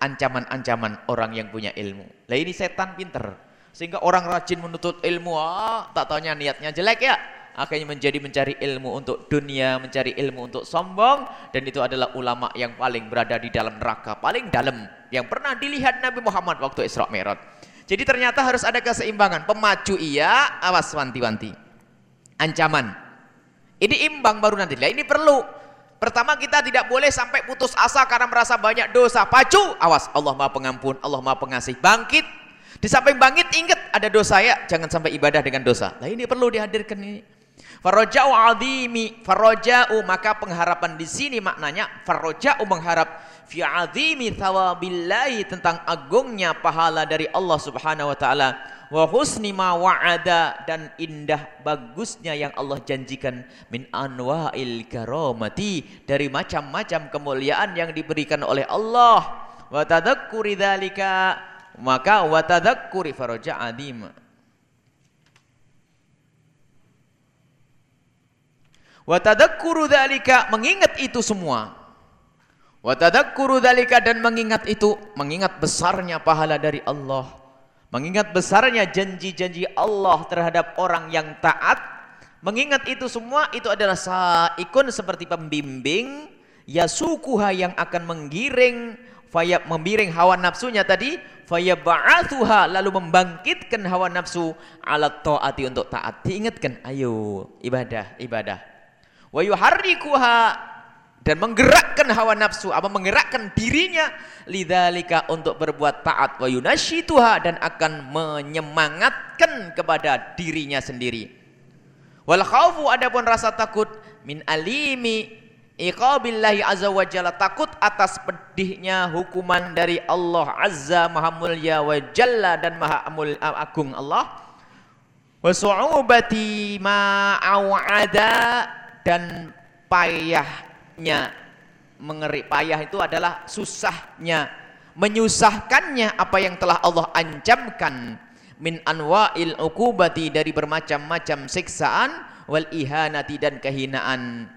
ancaman-ancaman orang yang punya ilmu. Lah ini setan pinter. Sehingga orang rajin menuntut ilmu, ah, tak tanya niatnya jelek ya. Akhirnya menjadi mencari ilmu untuk dunia, mencari ilmu untuk sombong. Dan itu adalah ulama yang paling berada di dalam neraka, paling dalam. Yang pernah dilihat Nabi Muhammad waktu Isra Mi'raj. Jadi ternyata harus ada keseimbangan. Pemacu iya, awas wanti-wanti. Ancaman. Ini imbang baru nanti. Ini perlu. Pertama kita tidak boleh sampai putus asa karena merasa banyak dosa. Pacu, awas Allah Maha Pengampun, Allah Maha Pengasih. Bangkit, di samping bangkit ingat ada dosa ya, jangan sampai ibadah dengan dosa. Nah ini perlu dihadirkan ini. Faroja'u adimi, faroja'u maka pengharapan di sini maknanya faroja'u mengharap fi adimi thawabillahi tentang agungnya pahala dari Allah Subhanahu wa taala. Wa husni ma wa'ada dan indah bagusnya yang Allah janjikan. Min anwa'il karamati dari macam-macam kemuliaan yang diberikan oleh Allah. Wa tadhakkuri dzalika maka watadzakkuri faraja adim. Watadakkuru dzalika mengingat itu semua. Watadakkuru dzalika dan mengingat itu mengingat besarnya pahala dari Allah mengingat besarnya janji-janji Allah terhadap orang yang taat Mengingat itu semua itu adalah saikun seperti pembimbing yasukuha yang akan menggiring faya membiring hawa nafsunya tadi faya ba'athuha lalu membangkitkan hawa nafsu ala taati untuk taat. Diingatkan ayo ibadah ibadah. Wa yuharrikuha dan menggerakkan hawa nafsu apa menggerakkan dirinya lidzalika untuk berbuat taat. Wa yunashituha dan akan menyemangatkan kepada dirinya sendiri. Wal khaufu adapun rasa takut min alimi iqabillahi azza wa jalla takut atas pedihnya hukuman dari Allah azza maha mulia wa jalla dan maha amul, agung Allah wa su'ubati ma awada dan payahnya mengeri payah itu adalah susahnya menyusahkannya apa yang telah Allah ancamkan min anwa'il ukubati dari bermacam-macam siksaan wal ihanati dan kehinaan.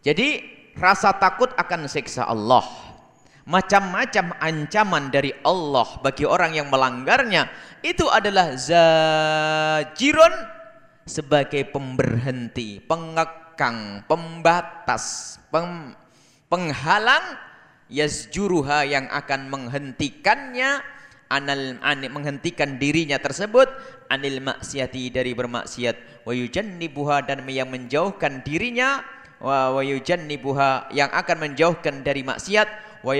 Jadi rasa takut akan siksa Allah. Macam-macam ancaman dari Allah bagi orang yang melanggarnya itu adalah zajirun sebagai pemberhenti, pengekang, pembatas, pem, penghalang yazjuruha yang akan menghentikannya anal an, menghentikan dirinya tersebut anil maksiati dari bermaksiat wa yujannibuha dan yang menjauhkan dirinya wa wa yujannibuha yang akan menjauhkan dari maksiat wa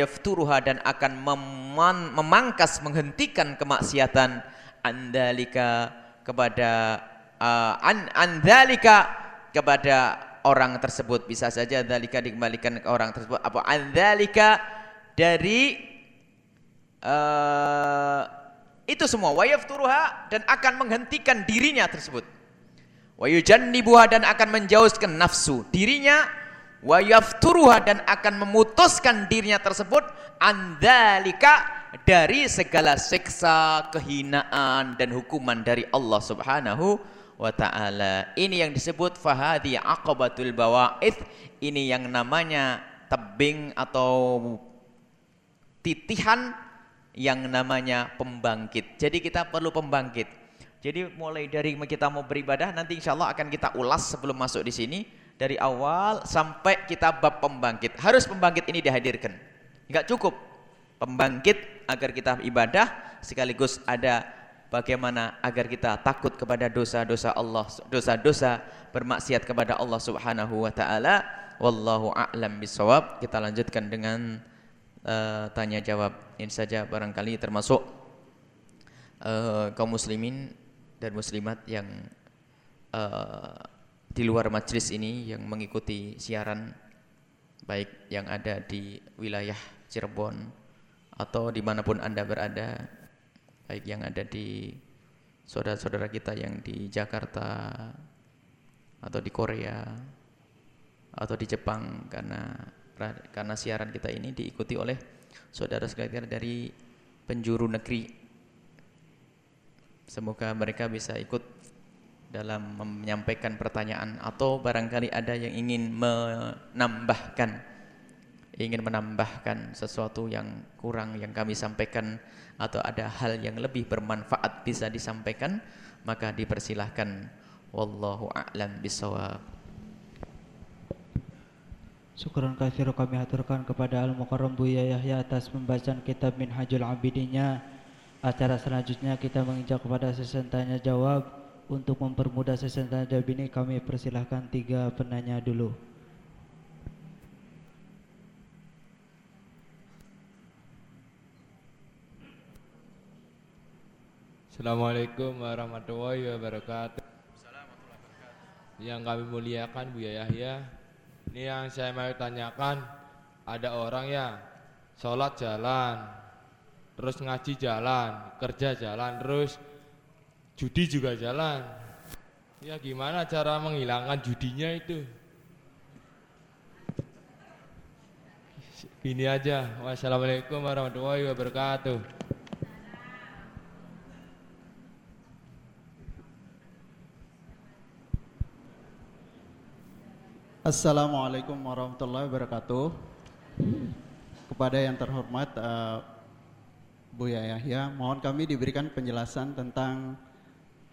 dan akan meman, memangkas menghentikan kemaksiatan. Andalika kepada uh, an andalika kepada orang tersebut. Bisa saja dalika dikembalikan ke orang tersebut. Apa andalika dari uh, itu semua. Wayafturuha dan akan menghentikan dirinya tersebut wayujannibuha dan akan menjauhkan nafsu dirinya wayafturuha dan akan memutuskan dirinya tersebut andalika dari segala siksa, kehinaan dan hukuman dari Allah Subhanahu wa taala. Ini yang disebut fahadi aqabatul bawaid. Ini yang namanya tebing atau titihan yang namanya pembangkit. Jadi kita perlu pembangkit. Jadi mulai dari kita mau beribadah nanti insya Allah akan kita ulas sebelum masuk di sini dari awal sampai kita bab pembangkit. Harus pembangkit ini dihadirkan. Enggak cukup pembangkit agar kita ibadah sekaligus ada bagaimana agar kita takut kepada dosa-dosa Allah, dosa-dosa bermaksiat kepada Allah Subhanahu wa taala. Wallahu a'lam bisawab. Kita lanjutkan dengan uh, tanya jawab ini saja barangkali termasuk uh, kaum muslimin dan muslimat yang uh, di luar majlis ini yang mengikuti siaran baik yang ada di wilayah Cirebon atau di mana pun anda berada baik yang ada di saudara-saudara kita yang di Jakarta atau di Korea atau di Jepang karena karena siaran kita ini diikuti oleh saudara sekalian dari penjuru negeri. Semoga mereka bisa ikut dalam menyampaikan pertanyaan atau barangkali ada yang ingin menambahkan ingin menambahkan sesuatu yang kurang yang kami sampaikan atau ada hal yang lebih bermanfaat bisa disampaikan maka dipersilahkan wallahu a'lam bisawab Syukuran kasih kami aturkan kepada Al-Mukarram Buya Yahya atas pembacaan kitab Minhajul Abidinya. Acara selanjutnya kita menginjak kepada sesi tanya jawab. Untuk mempermudah sesi tanya jawab ini kami persilahkan tiga penanya dulu. Assalamualaikum warahmatullahi wabarakatuh. Yang kami muliakan Buya Yahya, ini yang saya mau tanyakan, ada orang ya sholat jalan, terus ngaji jalan, kerja jalan, terus judi juga jalan. Ya gimana cara menghilangkan judinya itu? Ini aja. Wassalamualaikum warahmatullahi wabarakatuh. Assalamualaikum warahmatullahi wabarakatuh. Kepada yang terhormat uh, Buya Yahya, mohon kami diberikan penjelasan tentang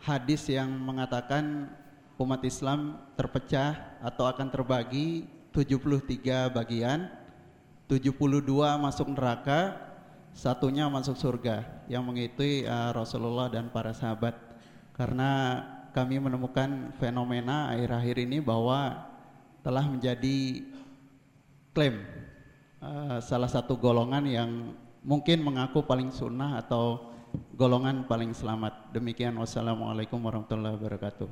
hadis yang mengatakan umat Islam terpecah atau akan terbagi 73 bagian, 72 masuk neraka, satunya masuk surga yang mengikuti uh, Rasulullah dan para sahabat. Karena kami menemukan fenomena akhir-akhir ini bahwa telah menjadi klaim uh, salah satu golongan yang mungkin mengaku paling sunnah atau golongan paling selamat. Demikian wassalamualaikum warahmatullahi wabarakatuh.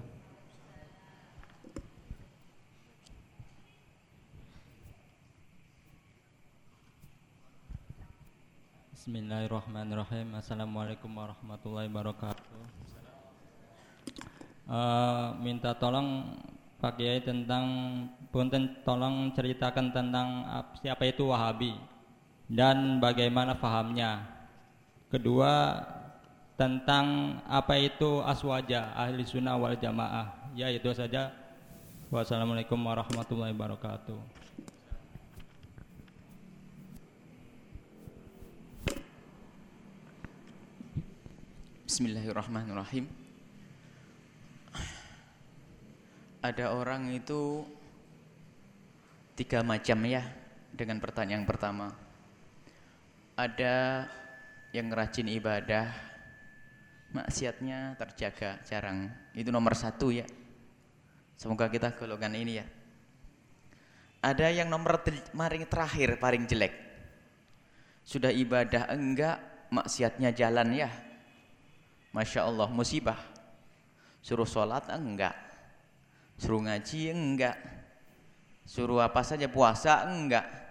Bismillahirrahmanirrahim Assalamualaikum warahmatullahi wabarakatuh uh, Minta tolong Pak Kiai tentang Punten tolong ceritakan tentang Siapa itu Wahabi Dan bagaimana fahamnya Kedua Tentang apa itu aswaja Ahli sunnah wal jamaah Ya itu saja Wassalamualaikum warahmatullahi wabarakatuh Bismillahirrahmanirrahim. Ada orang itu tiga macam ya dengan pertanyaan pertama. Ada yang rajin ibadah, maksiatnya terjaga, jarang. Itu nomor satu ya. Semoga kita golongan ini ya. Ada yang nomor maring terakhir paling jelek. Sudah ibadah enggak, maksiatnya jalan ya Masya Allah musibah Suruh sholat enggak Suruh ngaji enggak Suruh apa saja puasa enggak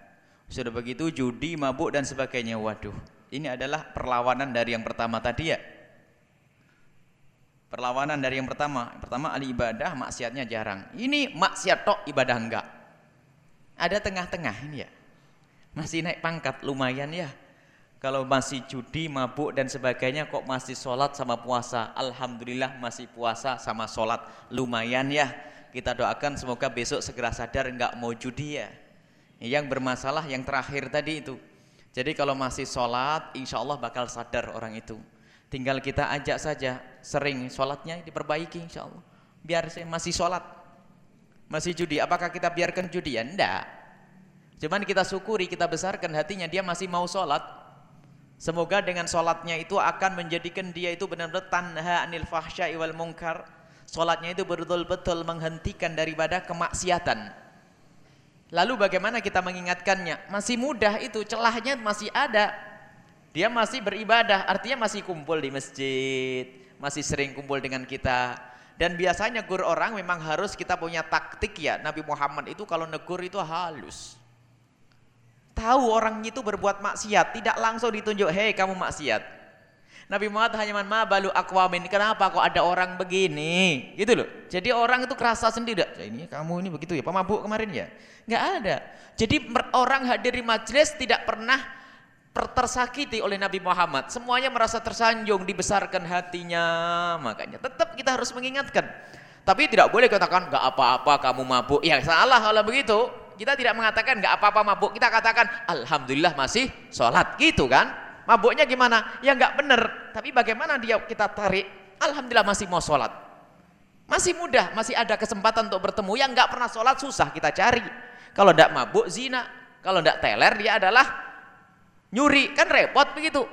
Sudah begitu judi, mabuk dan sebagainya Waduh ini adalah perlawanan dari yang pertama tadi ya Perlawanan dari yang pertama Yang pertama ahli ibadah maksiatnya jarang Ini maksiat tok ibadah enggak Ada tengah-tengah ini ya Masih naik pangkat lumayan ya kalau masih judi, mabuk dan sebagainya kok masih sholat sama puasa. Alhamdulillah masih puasa sama sholat. Lumayan ya. Kita doakan semoga besok segera sadar enggak mau judi ya. Yang bermasalah yang terakhir tadi itu. Jadi kalau masih sholat, insya Allah bakal sadar orang itu. Tinggal kita ajak saja, sering sholatnya diperbaiki insya Allah. Biar saya masih sholat, masih judi. Apakah kita biarkan judi? Ya enggak. Cuman kita syukuri, kita besarkan hatinya, dia masih mau sholat, Semoga dengan sholatnya itu akan menjadikan dia itu benar-benar tanha anil fahsya wal mungkar. Sholatnya itu betul-betul menghentikan daripada kemaksiatan. Lalu bagaimana kita mengingatkannya? Masih mudah itu, celahnya masih ada. Dia masih beribadah, artinya masih kumpul di masjid, masih sering kumpul dengan kita. Dan biasanya gur orang memang harus kita punya taktik ya. Nabi Muhammad itu kalau negur itu halus. Tahu orang itu berbuat maksiat, tidak langsung ditunjuk, hei kamu maksiat. Nabi Muhammad hanya ma balu akwamin. Kenapa kok ada orang begini? Gitu loh. Jadi orang itu kerasa sendiri. Ya, ini kamu ini begitu ya, pemabuk kemarin ya? Enggak ada. Jadi orang hadir di majelis tidak pernah tersakiti oleh Nabi Muhammad. Semuanya merasa tersanjung, dibesarkan hatinya. Makanya tetap kita harus mengingatkan. Tapi tidak boleh katakan enggak apa-apa kamu mabuk. Ya salah kalau begitu. Kita tidak mengatakan nggak apa-apa mabuk, kita katakan alhamdulillah masih sholat, gitu kan? Mabuknya gimana? Ya nggak benar. Tapi bagaimana dia kita tarik? Alhamdulillah masih mau sholat. Masih mudah, masih ada kesempatan untuk bertemu. Yang nggak pernah sholat susah kita cari. Kalau tidak mabuk zina, kalau tidak teler dia adalah nyuri, kan repot begitu.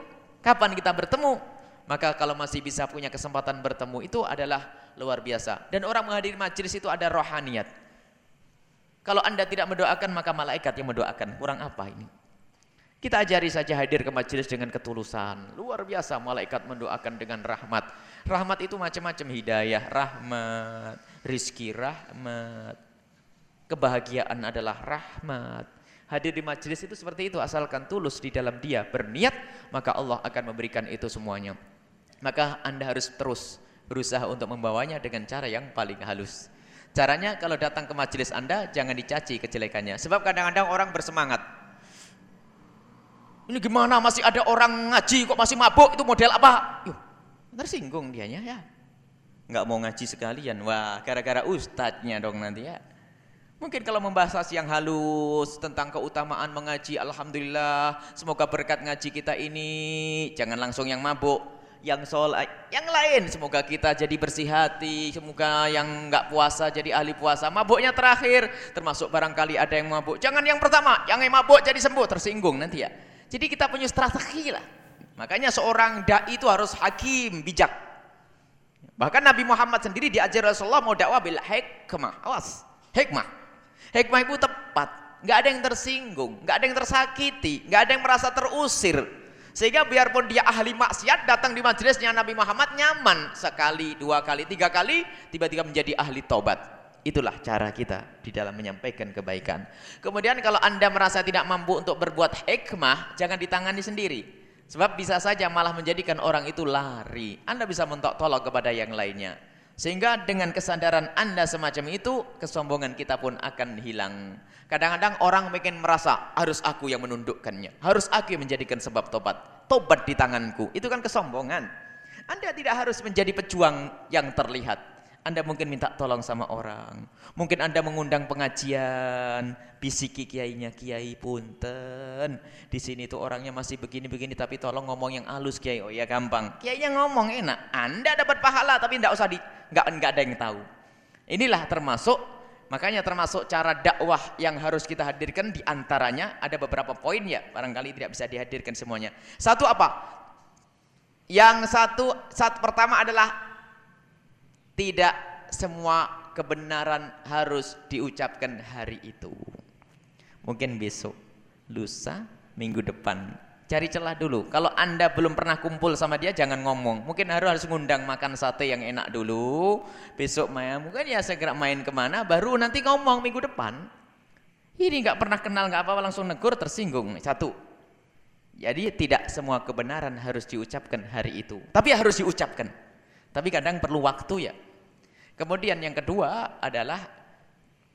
Kapan kita bertemu? Maka kalau masih bisa punya kesempatan bertemu itu adalah luar biasa. Dan orang menghadiri majelis itu ada rohaniat. Kalau anda tidak mendoakan maka malaikat yang mendoakan. Kurang apa ini? Kita ajari saja hadir ke majelis dengan ketulusan. Luar biasa malaikat mendoakan dengan rahmat. Rahmat itu macam-macam hidayah, rahmat, rizki, rahmat. Kebahagiaan adalah rahmat. Hadir di majelis itu seperti itu asalkan tulus di dalam dia berniat maka Allah akan memberikan itu semuanya. Maka Anda harus terus berusaha untuk membawanya dengan cara yang paling halus. Caranya kalau datang ke majelis Anda jangan dicaci kejelekannya. Sebab kadang-kadang orang bersemangat. Ini gimana masih ada orang ngaji kok masih mabuk itu model apa? Yuh, tersinggung dianya ya. Enggak mau ngaji sekalian. Wah, gara-gara ustadznya dong nanti ya. Mungkin kalau membahas yang halus tentang keutamaan mengaji, Alhamdulillah, semoga berkat ngaji kita ini, jangan langsung yang mabuk. yang soleh, yang lain semoga kita jadi bersih hati, semoga yang nggak puasa jadi ahli puasa. Mabuknya terakhir, termasuk barangkali ada yang mabuk. Jangan yang pertama, yang mabuk jadi sembuh, tersinggung nanti ya. Jadi kita punya strategi lah. Makanya seorang dai itu harus hakim, bijak. Bahkan Nabi Muhammad sendiri diajar Rasulullah mau dakwah bil hikmah. Awas, hikmah. Hikmah itu tepat, nggak ada yang tersinggung, nggak ada yang tersakiti, nggak ada yang merasa terusir. Sehingga biarpun dia ahli maksiat datang di majelisnya Nabi Muhammad nyaman sekali, dua kali, tiga kali, tiba-tiba menjadi ahli taubat. Itulah cara kita di dalam menyampaikan kebaikan. Kemudian kalau anda merasa tidak mampu untuk berbuat hikmah, jangan ditangani sendiri. Sebab bisa saja malah menjadikan orang itu lari. Anda bisa mentok tolong kepada yang lainnya. Sehingga dengan kesadaran anda semacam itu, kesombongan kita pun akan hilang. Kadang-kadang orang mungkin merasa harus aku yang menundukkannya, harus aku yang menjadikan sebab tobat. Tobat di tanganku, itu kan kesombongan. Anda tidak harus menjadi pejuang yang terlihat. Anda mungkin minta tolong sama orang. Mungkin Anda mengundang pengajian, bisiki kiainya, kiai punten. Di sini tuh orangnya masih begini-begini tapi tolong ngomong yang halus kiai. Oh ya gampang. Kiainya ngomong enak. Anda dapat pahala tapi tidak usah di nggak nggak ada yang tahu. Inilah termasuk Makanya termasuk cara dakwah yang harus kita hadirkan di antaranya ada beberapa poin ya, barangkali tidak bisa dihadirkan semuanya. Satu apa? Yang satu, saat pertama adalah tidak semua kebenaran harus diucapkan hari itu. Mungkin besok, lusa, minggu depan, cari celah dulu. Kalau anda belum pernah kumpul sama dia jangan ngomong. Mungkin harus harus ngundang makan sate yang enak dulu. Besok main mungkin ya segera main ke mana. Baru nanti ngomong minggu depan. Ini nggak pernah kenal nggak apa-apa langsung negur tersinggung. Satu. Jadi tidak semua kebenaran harus diucapkan hari itu. Tapi harus diucapkan. Tapi kadang perlu waktu ya. Kemudian yang kedua adalah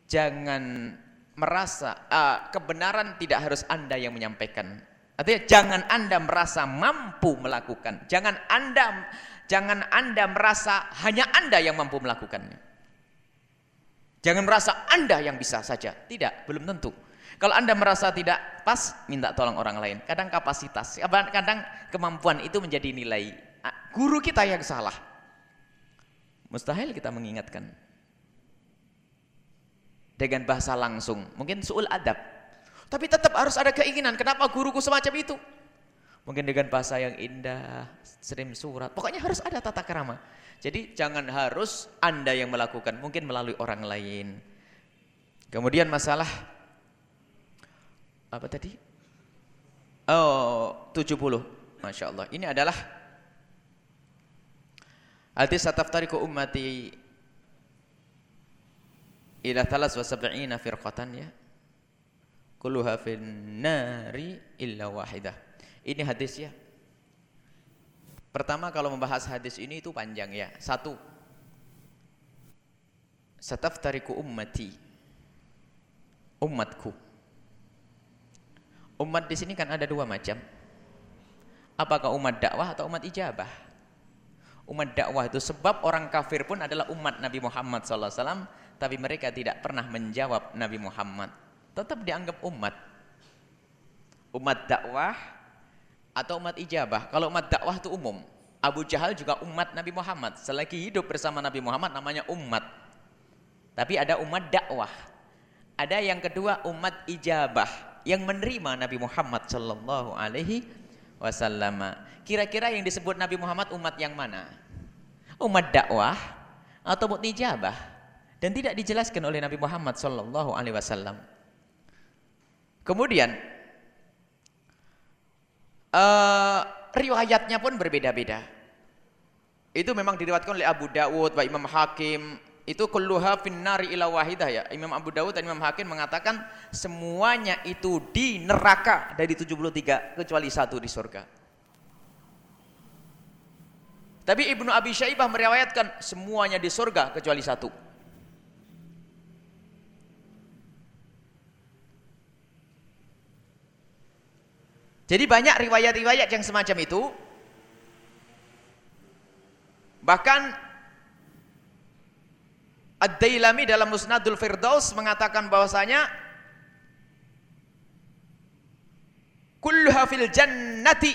jangan merasa uh, kebenaran tidak harus anda yang menyampaikan Artinya jangan Anda merasa mampu melakukan. Jangan Anda jangan Anda merasa hanya Anda yang mampu melakukannya. Jangan merasa Anda yang bisa saja. Tidak, belum tentu. Kalau Anda merasa tidak pas, minta tolong orang lain. Kadang kapasitas, kadang kemampuan itu menjadi nilai. Ah, guru kita yang salah. Mustahil kita mengingatkan. Dengan bahasa langsung, mungkin suul adab, tapi tetap harus ada keinginan. Kenapa guruku semacam itu? Mungkin dengan bahasa yang indah, serim surat. Pokoknya harus ada tata kerama. Jadi jangan harus Anda yang melakukan, mungkin melalui orang lain. Kemudian masalah apa tadi? Oh, 70. Masya Allah. Ini adalah hadis sataftariku ummati ila thalas wa sab'ina firqatan ya kulluha fin nari illa wahidah. Ini hadis ya. Pertama kalau membahas hadis ini itu panjang ya. Satu. Sataftariku ummati. Umatku. Umat di sini kan ada dua macam. Apakah umat dakwah atau umat ijabah? Umat dakwah itu sebab orang kafir pun adalah umat Nabi Muhammad SAW, tapi mereka tidak pernah menjawab Nabi Muhammad tetap dianggap umat. Umat dakwah atau umat ijabah. Kalau umat dakwah itu umum. Abu Jahal juga umat Nabi Muhammad. Selagi hidup bersama Nabi Muhammad namanya umat. Tapi ada umat dakwah. Ada yang kedua umat ijabah yang menerima Nabi Muhammad sallallahu alaihi wasallam. Kira-kira yang disebut Nabi Muhammad umat yang mana? Umat dakwah atau umat ijabah? Dan tidak dijelaskan oleh Nabi Muhammad sallallahu alaihi wasallam. Kemudian uh, riwayatnya pun berbeda-beda. Itu memang diriwayatkan oleh Abu Dawud, Imam Hakim. Itu kulluha finnari ila wahidah ya. Imam Abu Dawud dan Imam Hakim mengatakan semuanya itu di neraka dari 73 kecuali satu di surga. Tapi Ibnu Abi Syaibah meriwayatkan semuanya di surga kecuali satu. Jadi banyak riwayat-riwayat yang semacam itu. Bahkan Ad-Dailami dalam Musnadul Firdaus mengatakan bahwasanya kulluha fil jannati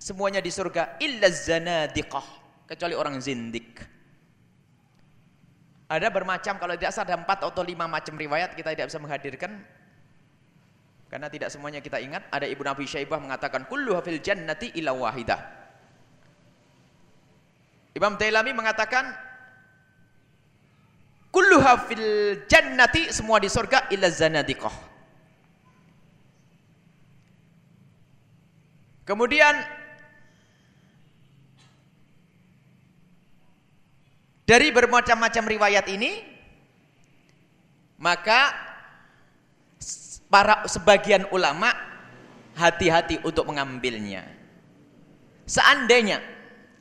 semuanya di surga illa zanadiqah kecuali orang zindik. Ada bermacam kalau tidak salah ada empat atau lima macam riwayat kita tidak bisa menghadirkan karena tidak semuanya kita ingat. Ada Ibnu Abi Syaibah mengatakan kullu fil jannati illa wahidah. Imam Tailami mengatakan kullu fil jannati semua di surga illa zanadiqah. Kemudian Dari bermacam-macam riwayat ini maka para sebagian ulama hati-hati untuk mengambilnya. Seandainya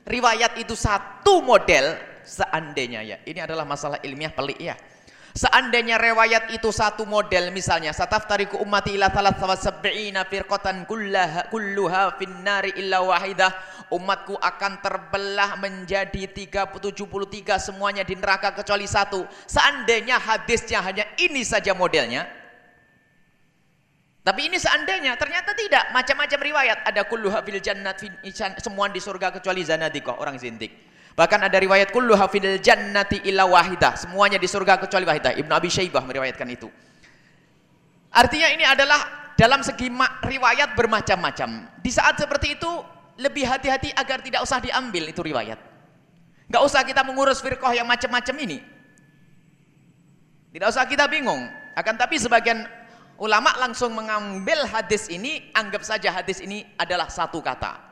riwayat itu satu model, seandainya ya, ini adalah masalah ilmiah pelik ya. Seandainya riwayat itu satu model misalnya sataftariku ummati ila sab'ina firqatan kullaha kulluha finnari illa wahidah umatku akan terbelah menjadi 73 semuanya di neraka kecuali satu. Seandainya hadisnya hanya ini saja modelnya tapi ini seandainya ternyata tidak. Macam-macam riwayat. Ada kulluha fil jannat semua di surga kecuali zanadiqah orang zindik Bahkan ada riwayat kullu hafidil jannati illa wahidah. Semuanya di surga kecuali wahidah. Ibnu Abi Syaibah meriwayatkan itu. Artinya ini adalah dalam segi riwayat bermacam-macam. Di saat seperti itu lebih hati-hati agar tidak usah diambil itu riwayat. Enggak usah kita mengurus firqah yang macam-macam ini. Tidak usah kita bingung. Akan tapi sebagian ulama langsung mengambil hadis ini, anggap saja hadis ini adalah satu kata.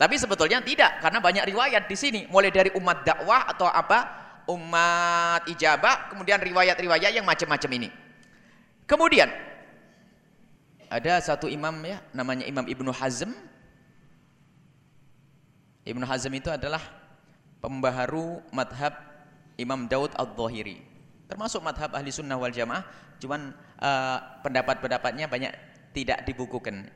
Tapi sebetulnya tidak, karena banyak riwayat di sini, mulai dari umat dakwah atau apa, umat ijabah, kemudian riwayat-riwayat yang macam-macam ini. Kemudian ada satu imam ya, namanya Imam Ibnu Hazm. Ibnu Hazm itu adalah pembaharu madhab Imam Daud al-Zahiri. Termasuk madhab ahli sunnah wal jamaah, cuman uh, pendapat-pendapatnya banyak tidak dibukukan.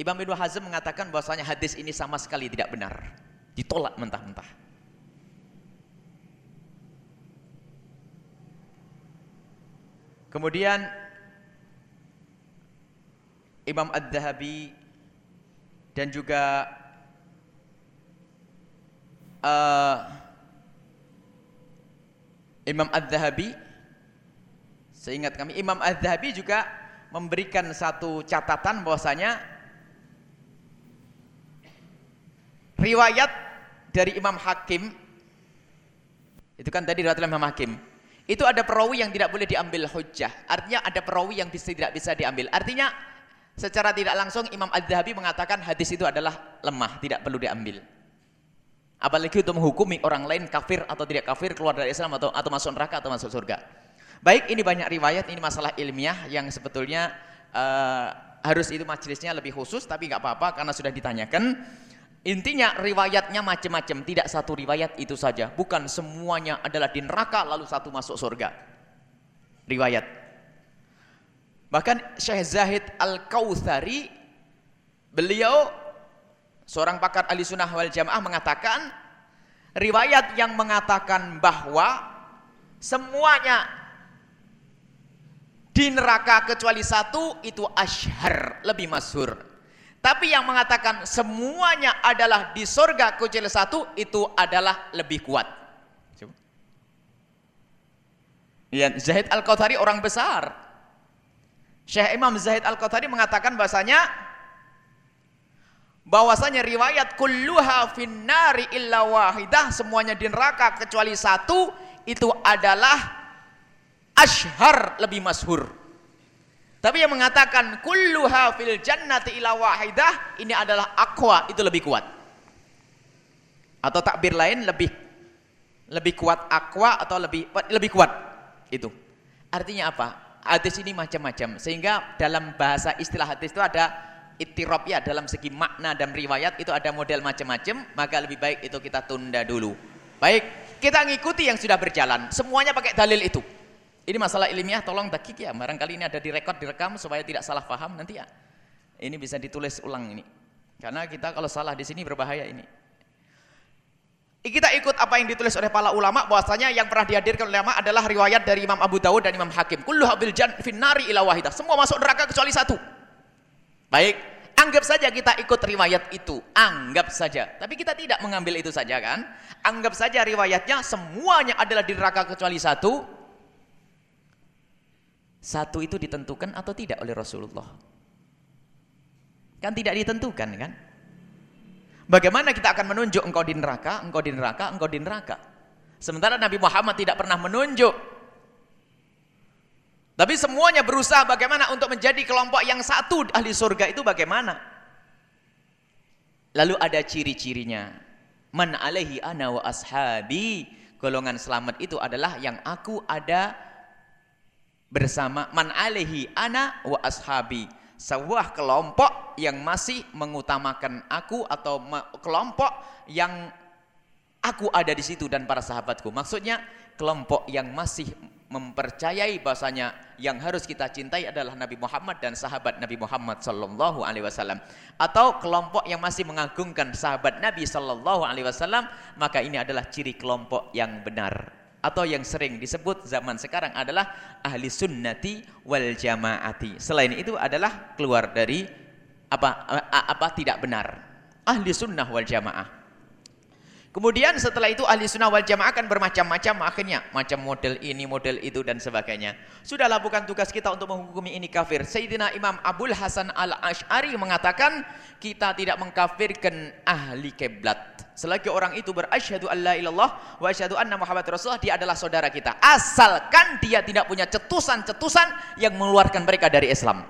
Imam Ibnu Hazm mengatakan bahwasanya hadis ini sama sekali tidak benar. Ditolak mentah-mentah. Kemudian Imam Ad-Dahabi dan juga uh, Imam Ad-Dahabi seingat kami Imam Ad-Dahabi juga memberikan satu catatan bahwasanya riwayat dari Imam Hakim itu kan tadi riwayat Imam Hakim itu ada perawi yang tidak boleh diambil hujjah. Artinya ada perawi yang bisa, tidak bisa diambil. Artinya secara tidak langsung Imam Ad-Dhahabi mengatakan hadis itu adalah lemah tidak perlu diambil. Apalagi untuk menghukumi orang lain kafir atau tidak kafir keluar dari Islam atau atau masuk neraka atau masuk surga. Baik ini banyak riwayat ini masalah ilmiah yang sebetulnya uh, harus itu majelisnya lebih khusus tapi nggak apa-apa karena sudah ditanyakan Intinya riwayatnya macam-macam, tidak satu riwayat itu saja. Bukan semuanya adalah di neraka lalu satu masuk surga. Riwayat. Bahkan Syekh Zahid Al-Kautsari beliau seorang pakar ahli sunnah wal jamaah mengatakan riwayat yang mengatakan bahwa semuanya di neraka kecuali satu itu ashar lebih masyhur tapi yang mengatakan semuanya adalah di sorga kecil satu itu adalah lebih kuat. Ya, Zahid Al-Qatari orang besar. Syekh Imam Zahid Al-Qatari mengatakan bahasanya bahwasanya riwayat kulluha finnari illa wahidah semuanya di neraka kecuali satu itu adalah ashar lebih masyhur. Tapi yang mengatakan kulluha fil jannati ila wahidah ini adalah akwa itu lebih kuat. Atau takbir lain lebih lebih kuat akwa atau lebih lebih kuat itu. Artinya apa? Hadis ini macam-macam sehingga dalam bahasa istilah hadis itu ada ittirab ya dalam segi makna dan riwayat itu ada model macam-macam, maka lebih baik itu kita tunda dulu. Baik, kita ngikuti yang sudah berjalan. Semuanya pakai dalil itu. Ini masalah ilmiah tolong dakik ya, barangkali ini ada direkod, direkam supaya tidak salah paham nanti ya. Ini bisa ditulis ulang ini. Karena kita kalau salah di sini berbahaya ini. Kita ikut apa yang ditulis oleh para ulama bahwasanya yang pernah dihadirkan oleh ulama adalah riwayat dari Imam Abu Dawud dan Imam Hakim. Kullu habil jan finnari ila. Semua masuk neraka kecuali satu. Baik, Anggap saja kita ikut riwayat itu, anggap saja. Tapi kita tidak mengambil itu saja kan? Anggap saja riwayatnya semuanya adalah di neraka kecuali satu. Satu itu ditentukan atau tidak oleh Rasulullah? Kan tidak ditentukan kan? Bagaimana kita akan menunjuk engkau di neraka, engkau di neraka, engkau di neraka? Sementara Nabi Muhammad tidak pernah menunjuk. Tapi semuanya berusaha bagaimana untuk menjadi kelompok yang satu ahli surga itu bagaimana? Lalu ada ciri-cirinya. Man alaihi ana wa ashabi. Golongan selamat itu adalah yang aku ada bersama man alaihi ana wa ashabi. Sebuah kelompok yang masih mengutamakan aku atau kelompok yang aku ada di situ dan para sahabatku. Maksudnya kelompok yang masih mempercayai bahasanya yang harus kita cintai adalah Nabi Muhammad dan sahabat Nabi Muhammad sallallahu alaihi wasallam atau kelompok yang masih mengagungkan sahabat Nabi sallallahu alaihi wasallam maka ini adalah ciri kelompok yang benar atau yang sering disebut zaman sekarang adalah ahli sunnati wal jamaati. Selain itu adalah keluar dari apa apa tidak benar. Ahli sunnah wal jamaah Kemudian setelah itu ahli sunnah wal jamaah akan bermacam-macam akhirnya. Macam model ini, model itu dan sebagainya. Sudahlah bukan tugas kita untuk menghukumi ini kafir. Sayyidina Imam Abdul Hasan al-Ash'ari mengatakan kita tidak mengkafirkan ahli keblat. Selagi orang itu berasyhadu alla ilallah wa asyhadu anna Muhammad Rasulullah dia adalah saudara kita. Asalkan dia tidak punya cetusan-cetusan yang mengeluarkan mereka dari Islam.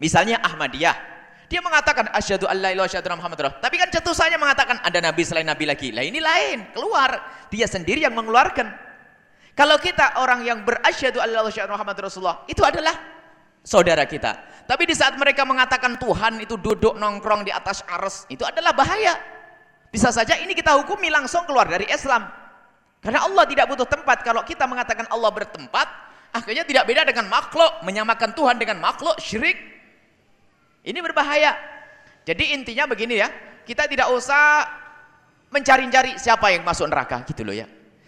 Misalnya Ahmadiyah dia mengatakan asyhadu alla ilaha asyhadu Muhammad rasul. Tapi kan cetusannya mengatakan ada nabi selain nabi lagi. Lah ini lain, keluar. Dia sendiri yang mengeluarkan. Kalau kita orang yang berasyhadu alla ilaha Muhammad Rasulullah, itu adalah saudara kita. Tapi di saat mereka mengatakan Tuhan itu duduk nongkrong di atas ars, itu adalah bahaya. Bisa saja ini kita hukumi langsung keluar dari Islam. Karena Allah tidak butuh tempat. Kalau kita mengatakan Allah bertempat, akhirnya tidak beda dengan makhluk. Menyamakan Tuhan dengan makhluk, syirik. Ini berbahaya. Jadi intinya begini ya, kita tidak usah mencari-cari siapa yang masuk neraka gitu loh ya.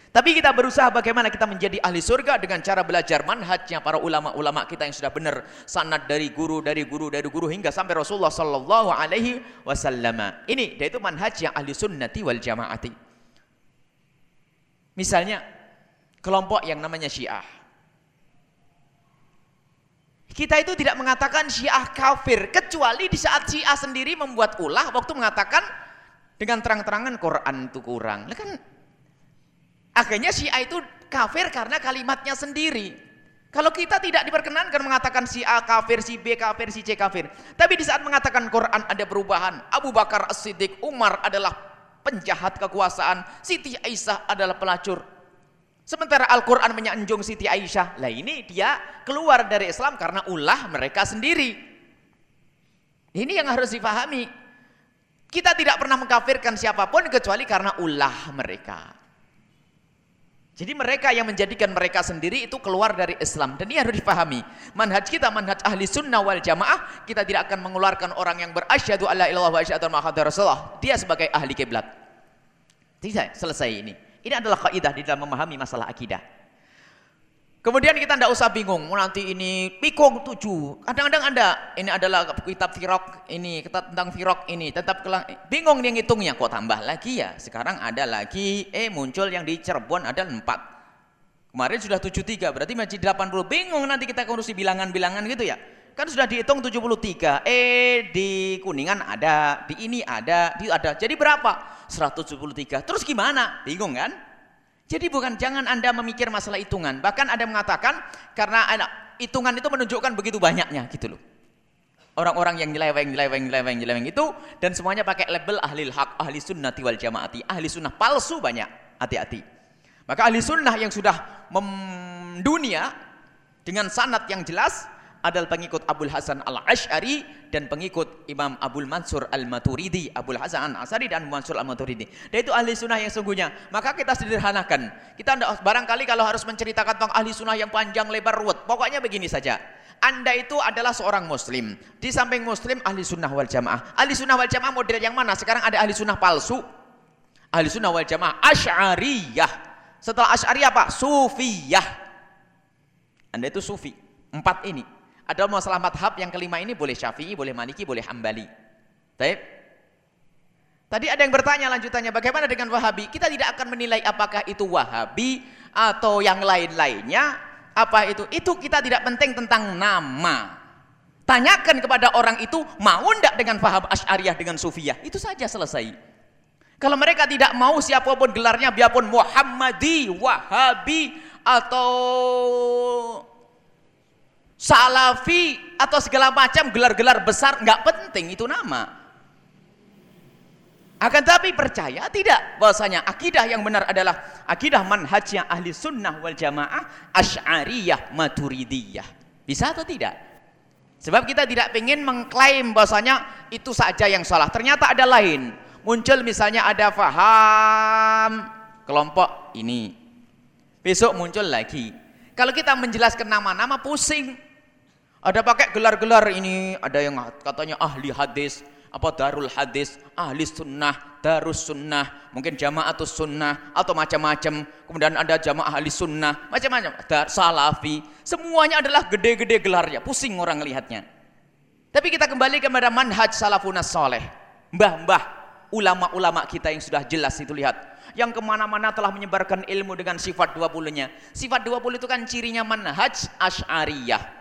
Tapi kita berusaha bagaimana kita menjadi ahli surga dengan cara belajar manhajnya para ulama-ulama kita yang sudah benar sanad dari guru dari guru dari guru hingga sampai Rasulullah sallallahu alaihi wasallam. Ini yaitu manhaj yang ahli sunnati wal jamaati. Misalnya kelompok yang namanya Syiah. Kita itu tidak mengatakan Syiah kafir kecuali di saat Syiah sendiri membuat ulah waktu mengatakan dengan terang-terangan Quran itu kurang. Kan akhirnya Syiah itu kafir karena kalimatnya sendiri. Kalau kita tidak diperkenankan mengatakan si A kafir, si B kafir, si C kafir. Tapi di saat mengatakan Quran ada perubahan. Abu Bakar As-Siddiq, Umar adalah penjahat kekuasaan. Siti Aisyah adalah pelacur. Sementara Al-Quran menyanjung Siti Aisyah. Lah ini dia keluar dari Islam karena ulah mereka sendiri. Ini yang harus dipahami. Kita tidak pernah mengkafirkan siapa pun kecuali karena ulah mereka. Jadi mereka yang menjadikan mereka sendiri itu keluar dari Islam. Dan ini harus dipahami. Manhaj kita, manhaj ahli sunnah wal jamaah. Kita tidak akan mengeluarkan orang yang berasyadu alla ilallah wa asyadu Rasulullah. Dia sebagai ahli kiblat. Tidak, selesai ini. Ini adalah kaidah di dalam memahami masalah akidah. Kemudian kita tidak usah bingung, oh, nanti ini pikong tujuh. Kadang-kadang ada, ini adalah kitab firok ini, kita tentang firok ini, tetap kelang, bingung dia ngitungnya, kok tambah lagi ya? Sekarang ada lagi, eh muncul yang di Cirebon ada empat. Kemarin sudah tujuh tiga, berarti masih delapan puluh. Bingung nanti kita ngurusi bilangan-bilangan gitu ya. Kan sudah dihitung 73. Eh di Kuningan ada, di ini ada, di ada. Jadi berapa? 173. Terus gimana? Bingung kan? Jadi bukan jangan Anda memikir masalah hitungan. Bahkan ada mengatakan karena hitungan itu menunjukkan begitu banyaknya gitu loh. Orang-orang yang nyeleweng, nyeleweng, nyeleweng, nyeleweng itu dan semuanya pakai label ahli hak, ahli sunnah wal jamaati, ahli sunnah palsu banyak. Hati-hati. Maka ahli sunnah yang sudah mendunia dengan sanat yang jelas adalah pengikut Abdul Hasan Al-Ash'ari dan pengikut Imam Abdul Mansur Al-Maturidi, Abdul Hasan Al-Asari dan Mansur Al-Maturidi. Dan itu ahli sunnah yang sungguhnya. Maka kita sederhanakan. Kita barangkali kalau harus menceritakan tentang ahli sunnah yang panjang lebar ruwet, pokoknya begini saja. Anda itu adalah seorang muslim. Di samping muslim ahli sunnah wal jamaah. Ahli sunnah wal jamaah model yang mana? Sekarang ada ahli sunnah palsu. Ahli sunnah wal jamaah Ash'ariyah. Setelah Ash'ariyah apa? Sufiyah. Anda itu sufi. Empat ini. Ada masalah madhab yang kelima ini boleh syafi'i, boleh maliki, boleh hambali. Taib. Tadi ada yang bertanya lanjutannya, bagaimana dengan Wahabi? Kita tidak akan menilai apakah itu Wahabi atau yang lain-lainnya. Apa itu? Itu kita tidak penting tentang nama. Tanyakan kepada orang itu, mau tidak dengan faham Asy'ariyah dengan Sufiyah? Itu saja selesai. Kalau mereka tidak mau siapa pun gelarnya, biarpun Muhammadi, Wahabi, atau Salafi, atau segala macam gelar-gelar besar, nggak penting itu nama. Akan tapi percaya tidak bahwasanya akidah yang benar adalah akidah manhajnya ahli sunnah wal jamaah asy'ariyah maturidiyah. Bisa atau tidak? Sebab kita tidak ingin mengklaim bahwasanya itu saja yang salah. Ternyata ada lain. Muncul misalnya ada faham kelompok ini. Besok muncul lagi. Kalau kita menjelaskan nama-nama pusing. Ada pakai gelar-gelar ini, ada yang katanya ahli hadis, apa darul hadis, ahli sunnah, darus sunnah, mungkin jamaatus sunnah atau macam-macam. Kemudian ada jamaah ahli sunnah, macam-macam. Dar salafi, semuanya adalah gede-gede gelarnya, pusing orang lihatnya. Tapi kita kembali kepada manhaj salafunas soleh. Mbah-mbah, ulama-ulama kita yang sudah jelas itu lihat. Yang ke mana-mana telah menyebarkan ilmu dengan sifat 20-nya. Sifat 20 itu kan cirinya manhaj asy'ariyah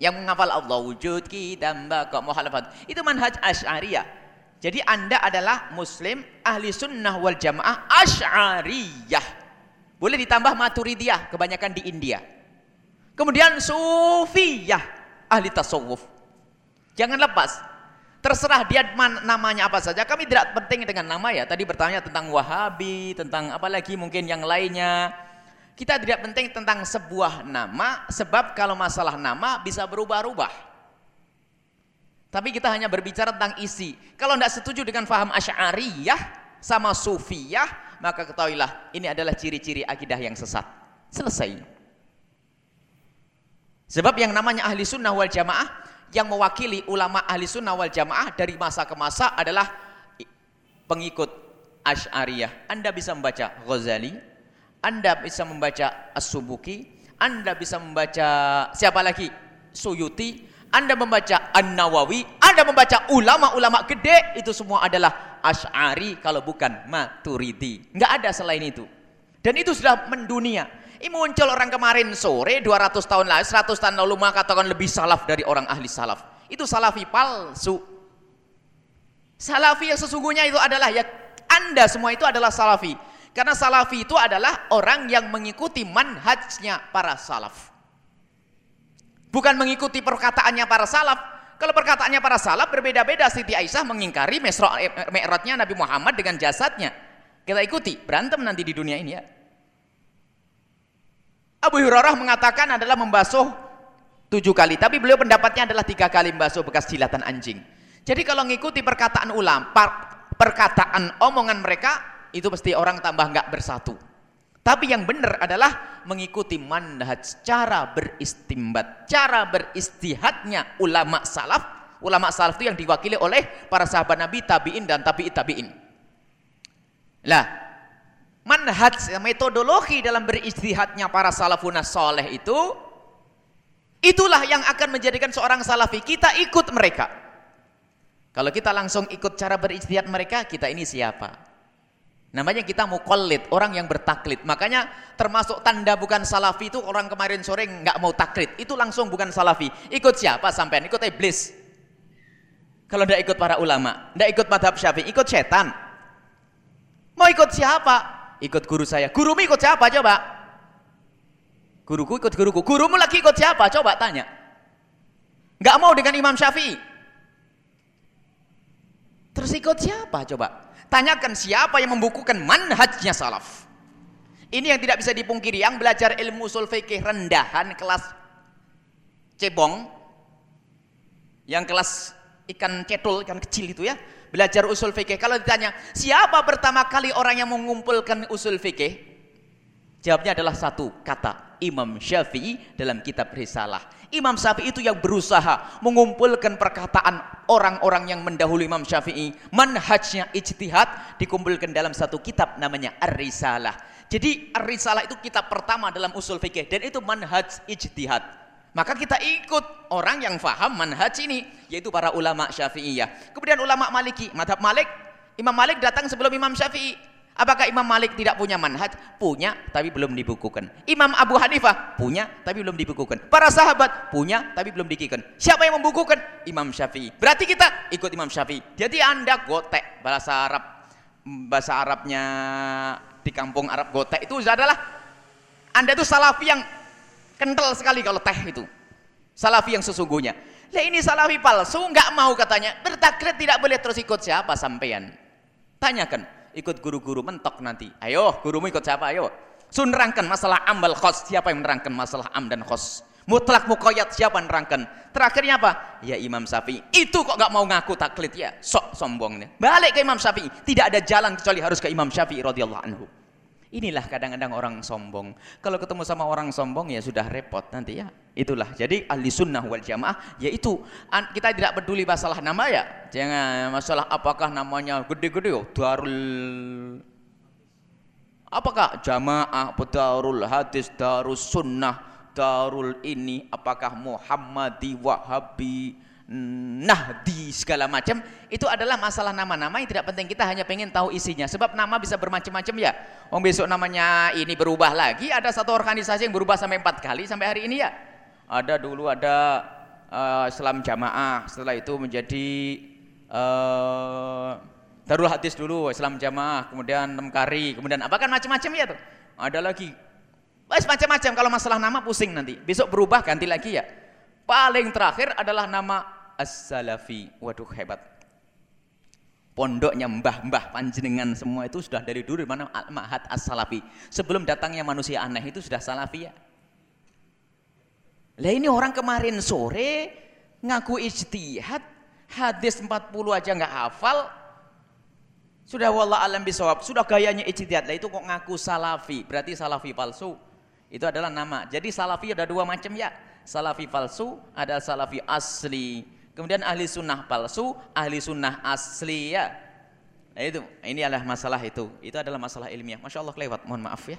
yang menghafal Allah wujud kita kok muhalafat. Itu manhaj asy'ariyah. Jadi anda adalah muslim ahli sunnah wal jamaah asy'ariyah. Boleh ditambah maturidiyah kebanyakan di India. Kemudian sufiyah ahli tasawuf. Jangan lepas. Terserah dia man, namanya apa saja. Kami tidak penting dengan nama ya. Tadi bertanya tentang wahabi tentang apa lagi mungkin yang lainnya kita tidak penting tentang sebuah nama, sebab kalau masalah nama bisa berubah-ubah. Tapi kita hanya berbicara tentang isi. Kalau tidak setuju dengan faham asy'ariyah sama sufiyah, maka ketahuilah ini adalah ciri-ciri akidah yang sesat. Selesai. Sebab yang namanya ahli sunnah wal jamaah, yang mewakili ulama ahli sunnah wal jamaah dari masa ke masa adalah pengikut asy'ariyah. Anda bisa membaca Ghazali, anda bisa membaca As-Subuki, Anda bisa membaca siapa lagi? Suyuti, Anda membaca An-Nawawi, Anda membaca ulama-ulama gede, itu semua adalah Ash'ari kalau bukan Maturidi. Enggak ada selain itu. Dan itu sudah mendunia. Ini muncul orang kemarin sore 200 tahun lalu, 100 tahun lalu mengatakan lebih salaf dari orang ahli salaf. Itu salafi palsu. Salafi yang sesungguhnya itu adalah ya Anda semua itu adalah salafi. Karena salafi itu adalah orang yang mengikuti manhajnya para salaf. Bukan mengikuti perkataannya para salaf. Kalau perkataannya para salaf berbeda-beda. Siti Aisyah mengingkari mi'rajnya Nabi Muhammad dengan jasadnya. Kita ikuti, berantem nanti di dunia ini ya. Abu Hurairah mengatakan adalah membasuh tujuh kali. Tapi beliau pendapatnya adalah tiga kali membasuh bekas jilatan anjing. Jadi kalau mengikuti perkataan ulama, perkataan omongan mereka, itu pasti orang tambah nggak bersatu. Tapi yang benar adalah mengikuti manhaj cara beristimbat, cara beristihadnya ulama salaf. Ulama salaf itu yang diwakili oleh para sahabat Nabi, tabi'in dan tabi'it tabi'in. Lah, manhaj metodologi dalam beristihadnya para salafun soleh itu itulah yang akan menjadikan seorang salafi kita ikut mereka. Kalau kita langsung ikut cara beristihad mereka, kita ini siapa? Namanya kita mukallid, orang yang bertaklid. Makanya termasuk tanda bukan salafi itu orang kemarin sore nggak mau taklid. Itu langsung bukan salafi. Ikut siapa sampean? Ikut iblis. Kalau tidak ikut para ulama, tidak ikut madhab syafi'i, ikut setan. Mau ikut siapa? Ikut guru saya. Gurumu ikut siapa coba? Guruku ikut guruku. Gurumu lagi ikut siapa? Coba tanya. Nggak mau dengan Imam Syafi'i. Terus ikut siapa coba? Tanyakan siapa yang membukukan manhajnya salaf. Ini yang tidak bisa dipungkiri. Yang belajar ilmu usul fikih rendahan kelas cebong. Yang kelas ikan cetul, ikan kecil itu ya. Belajar usul fikih. Kalau ditanya, siapa pertama kali orang yang mengumpulkan usul fikih? Jawabnya adalah satu kata. Imam Syafi'i dalam kitab Risalah. Imam Syafi'i itu yang berusaha mengumpulkan perkataan orang-orang yang mendahului Imam Syafi'i. Manhajnya ijtihad dikumpulkan dalam satu kitab namanya Ar-Risalah. Jadi Ar-Risalah itu kitab pertama dalam usul fikih dan itu manhaj ijtihad. Maka kita ikut orang yang faham manhaj ini, yaitu para ulama Syafi'iyah. Kemudian ulama Maliki, madhab Malik, Imam Malik datang sebelum Imam Syafi'i. Apakah Imam Malik tidak punya manhaj? Punya, tapi belum dibukukan. Imam Abu Hanifah punya, tapi belum dibukukan. Para sahabat punya, tapi belum dikikan. Siapa yang membukukan? Imam Syafi'i. Berarti kita ikut Imam Syafi'i. Jadi anda gotek bahasa Arab, bahasa Arabnya di kampung Arab gotek itu adalah anda itu salafi yang kental sekali kalau teh itu. Salafi yang sesungguhnya. Lah ini salafi palsu, nggak mau katanya. Bertaklid tidak boleh terus ikut siapa sampean? Tanyakan, ikut guru-guru mentok nanti. Ayo, gurumu ikut siapa? Ayo. Sunerangkan masalah ambal khos. Siapa yang menerangkan masalah am dan khos? Mutlak mukoyat siapa yang menerangkan? Terakhirnya apa? Ya Imam Syafi'i. Itu kok nggak mau ngaku taklid ya? Sok sombongnya. Balik ke Imam Syafi'i. Tidak ada jalan kecuali harus ke Imam Syafi'i radhiyallahu anhu. Inilah kadang-kadang orang sombong. Kalau ketemu sama orang sombong ya sudah repot nanti ya. Itulah. Jadi ahli sunnah wal jamaah yaitu kita tidak peduli masalah nama ya. Jangan masalah apakah namanya gede-gede oh, darul apakah jamaah, darul hadis, darus sunnah, darul ini, apakah Muhammadi, Wahabi, Nah di segala macam itu adalah masalah nama-nama yang tidak penting. Kita hanya pengen tahu isinya. Sebab nama bisa bermacam-macam ya. Om besok namanya ini berubah lagi ada satu organisasi yang berubah sampai empat kali sampai hari ini ya. Ada dulu ada uh, Islam Jamaah setelah itu menjadi uh, Darul Hadis dulu Islam Jamaah kemudian Nemkari kemudian apa kan macam-macam ya tuh. Ada lagi. Wes macam-macam kalau masalah nama pusing nanti. Besok berubah ganti lagi ya. Paling terakhir adalah nama As-Salafi. Waduh hebat. Pondoknya mbah-mbah panjenengan semua itu sudah dari dulu mana Al-Mahat As-Salafi. Sebelum datangnya manusia aneh itu sudah Salafi ya. Lah ini orang kemarin sore ngaku ijtihad, hadis 40 aja nggak hafal, sudah wallah alam bisawab, sudah gayanya ijtihad. Lah itu kok ngaku salafi, berarti salafi palsu. Itu adalah nama. Jadi salafi ada dua macam ya. Salafi palsu, ada salafi asli. Kemudian ahli sunnah palsu, ahli sunnah asli ya. Nah itu, ini adalah masalah itu. Itu adalah masalah ilmiah. Masya Allah lewat, mohon maaf ya.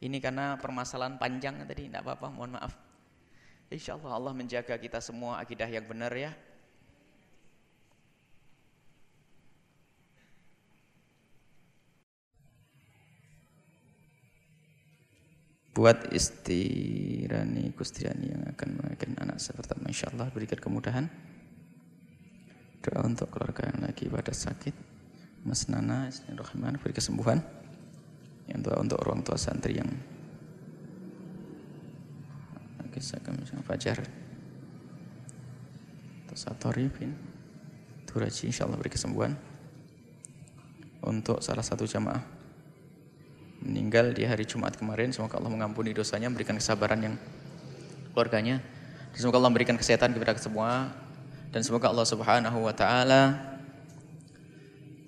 Ini karena permasalahan panjang tadi, tidak apa-apa, mohon maaf. Insya Allah Allah menjaga kita semua akidah yang benar ya. buat istirani kustiani yang akan melahirkan anak seperti Masya Allah berikan kemudahan doa untuk keluarga yang lagi pada sakit. Mas Nana Rahman beri kesembuhan. Yang doa untuk orang tua santri yang lagi sakit Fajar. Satori bin Turaji Allah beri kesembuhan. Untuk salah satu jamaah meninggal di hari Jumat kemarin semoga Allah mengampuni dosanya memberikan kesabaran yang keluarganya. Semoga Allah memberikan kesehatan kepada semua dan semoga Allah Subhanahu wa taala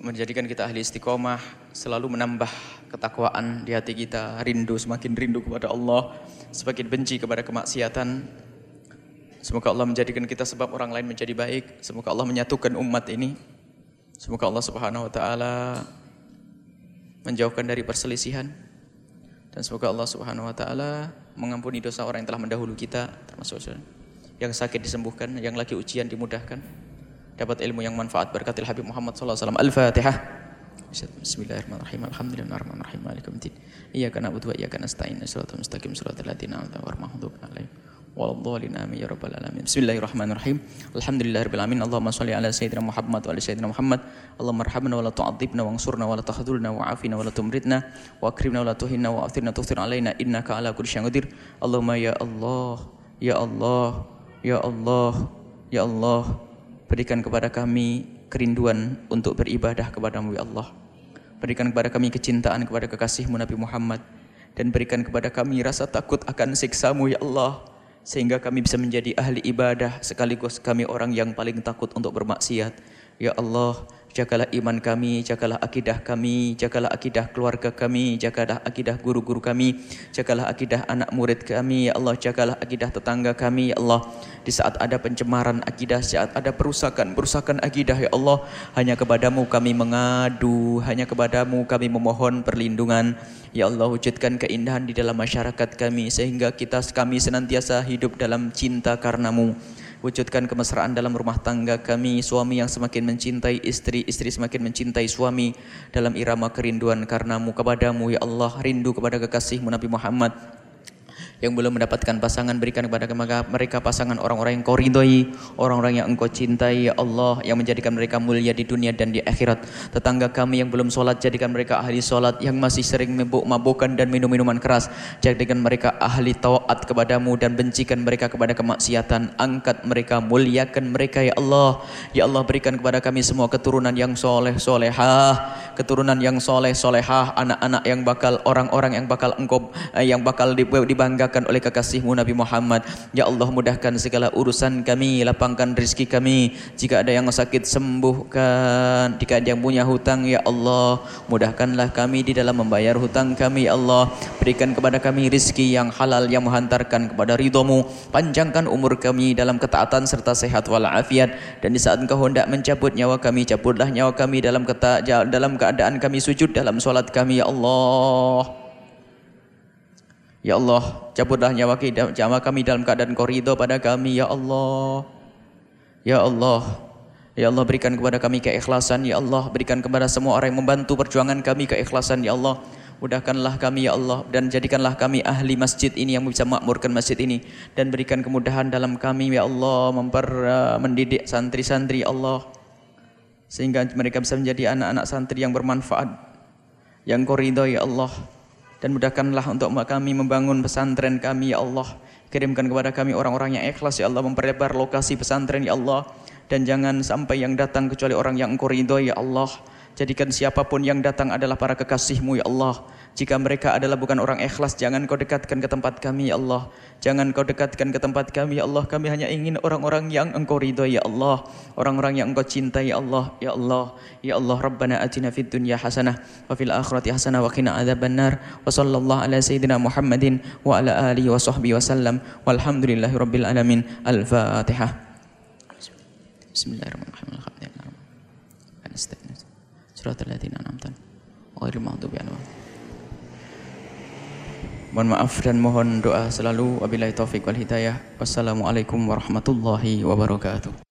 menjadikan kita ahli istiqomah, selalu menambah ketakwaan di hati kita, rindu semakin rindu kepada Allah, semakin benci kepada kemaksiatan. Semoga Allah menjadikan kita sebab orang lain menjadi baik. Semoga Allah menyatukan umat ini. Semoga Allah Subhanahu wa taala menjauhkan dari perselisihan. Dan semoga Allah Subhanahu wa taala mengampuni dosa orang yang telah mendahulu kita termasuk yang sakit disembuhkan, yang lagi ujian dimudahkan, dapat ilmu yang manfaat berkatil Habib Muhammad wasallam. Al-Fatihah. Bismillahirrahmanirrahim. Alhamdulillahirrahmanirrahim. Malikum din. Iyyaka na'budu wa iyyaka nasta'in. Shiratal mustaqim shiratal ladzina an'amta 'alaihim waladhdallin amin ya rabbal alamin. Bismillahirrahmanirrahim. Alhamdulillahirabbil alamin. Allahumma shalli ala sayyidina Muhammad wa ala sayyidina Muhammad. Allahumma arhamna wa la tu'adzibna wa ansurna wa la tahdhurna wa afina wa la tumritna wa akrimna wa la tuhinna wa athirna tughfir alaina innaka ala kulli syai'in qadir. Allahumma ya Allah, ya Allah, Ya Allah, Ya Allah, berikan kepada kami kerinduan untuk beribadah kepadamu ya Allah. Berikan kepada kami kecintaan kepada kekasihmu Nabi Muhammad. Dan berikan kepada kami rasa takut akan siksamu ya Allah. Sehingga kami bisa menjadi ahli ibadah sekaligus kami orang yang paling takut untuk bermaksiat. Ya Allah, Jagalah iman kami, jagalah akidah kami, jagalah akidah keluarga kami, jagalah akidah guru-guru kami, jagalah akidah anak murid kami, ya Allah, jagalah akidah tetangga kami, ya Allah. Di saat ada pencemaran akidah, saat ada perusakan-perusakan akidah, ya Allah, hanya kepadamu kami mengadu, hanya kepadamu kami memohon perlindungan. Ya Allah, wujudkan keindahan di dalam masyarakat kami, sehingga kita kami senantiasa hidup dalam cinta karenamu. Wujudkan kemesraan dalam rumah tangga kami. Suami yang semakin mencintai istri Istri semakin mencintai suami Dalam irama kerinduan karenamu kepadamu. Ya Allah rindu kepada kekasihmu Nabi Muhammad yang belum mendapatkan pasangan berikan kepada mereka pasangan orang-orang yang kau ridhoi, orang-orang yang engkau cintai ya Allah yang menjadikan mereka mulia di dunia dan di akhirat. Tetangga kami yang belum solat jadikan mereka ahli solat, yang masih sering mabuk-mabukan dan minum minuman keras jadikan mereka ahli taat kepadamu dan bencikan mereka kepada kemaksiatan. Angkat mereka, muliakan mereka ya Allah. Ya Allah berikan kepada kami semua keturunan yang soleh solehah, keturunan yang soleh solehah, anak-anak yang bakal orang-orang yang bakal engkau eh, yang bakal dibanggakan dimudahkan oleh kekasihmu Nabi Muhammad. Ya Allah mudahkan segala urusan kami, lapangkan rezeki kami. Jika ada yang sakit sembuhkan. Jika ada yang punya hutang ya Allah, mudahkanlah kami di dalam membayar hutang kami ya Allah. Berikan kepada kami rezeki yang halal yang menghantarkan kepada ridhamu. Panjangkan umur kami dalam ketaatan serta sehat walafiat dan di saat engkau hendak mencabut nyawa kami, cabutlah nyawa kami dalam keta dalam keadaan kami sujud dalam solat kami ya Allah. Ya Allah, cabutlah nyawa nyawa kami dalam keadaan korido pada kami, Ya Allah. Ya Allah, Ya Allah berikan kepada kami keikhlasan, Ya Allah. Berikan kepada semua orang yang membantu perjuangan kami keikhlasan, Ya Allah. Mudahkanlah kami ya Allah dan jadikanlah kami ahli masjid ini yang bisa makmurkan masjid ini. Dan berikan kemudahan dalam kami ya Allah memper uh, mendidik santri-santri ya Allah. Sehingga mereka bisa menjadi anak-anak santri yang bermanfaat yang kau ya Allah dan mudahkanlah untuk kami membangun pesantren kami ya Allah. Kirimkan kepada kami orang-orang yang ikhlas ya Allah. Memperlebar lokasi pesantren ya Allah. Dan jangan sampai yang datang kecuali orang yang engkau ridho ya Allah jadikan siapa pun yang datang adalah para kekasihmu ya Allah jika mereka adalah bukan orang ikhlas, jangan kau dekatkan ke tempat kami, ya Allah. Jangan kau dekatkan ke tempat kami, ya Allah. Kami hanya ingin orang-orang yang engkau ridho, ya Allah. Orang-orang yang engkau cintai, ya Allah. Ya Allah. Ya Allah, Rabbana atina fid dunya hasanah. Wa fil akhirati hasanah. Wa qina adhaban nar. Wa sallallahu ala sayyidina Muhammadin. Wa ala alihi wa sahbihi wa sallam. Walhamdulillahi rabbil alamin. Al-Fatihah. Bismillahirrahmanirrahim. Surat al-Ladina an'amta. Ghairil maghdubi alaihim Mohon maaf dan mohon doa selalu. Wabillahi taufik wal hidayah. Wassalamualaikum warahmatullahi wabarakatuh.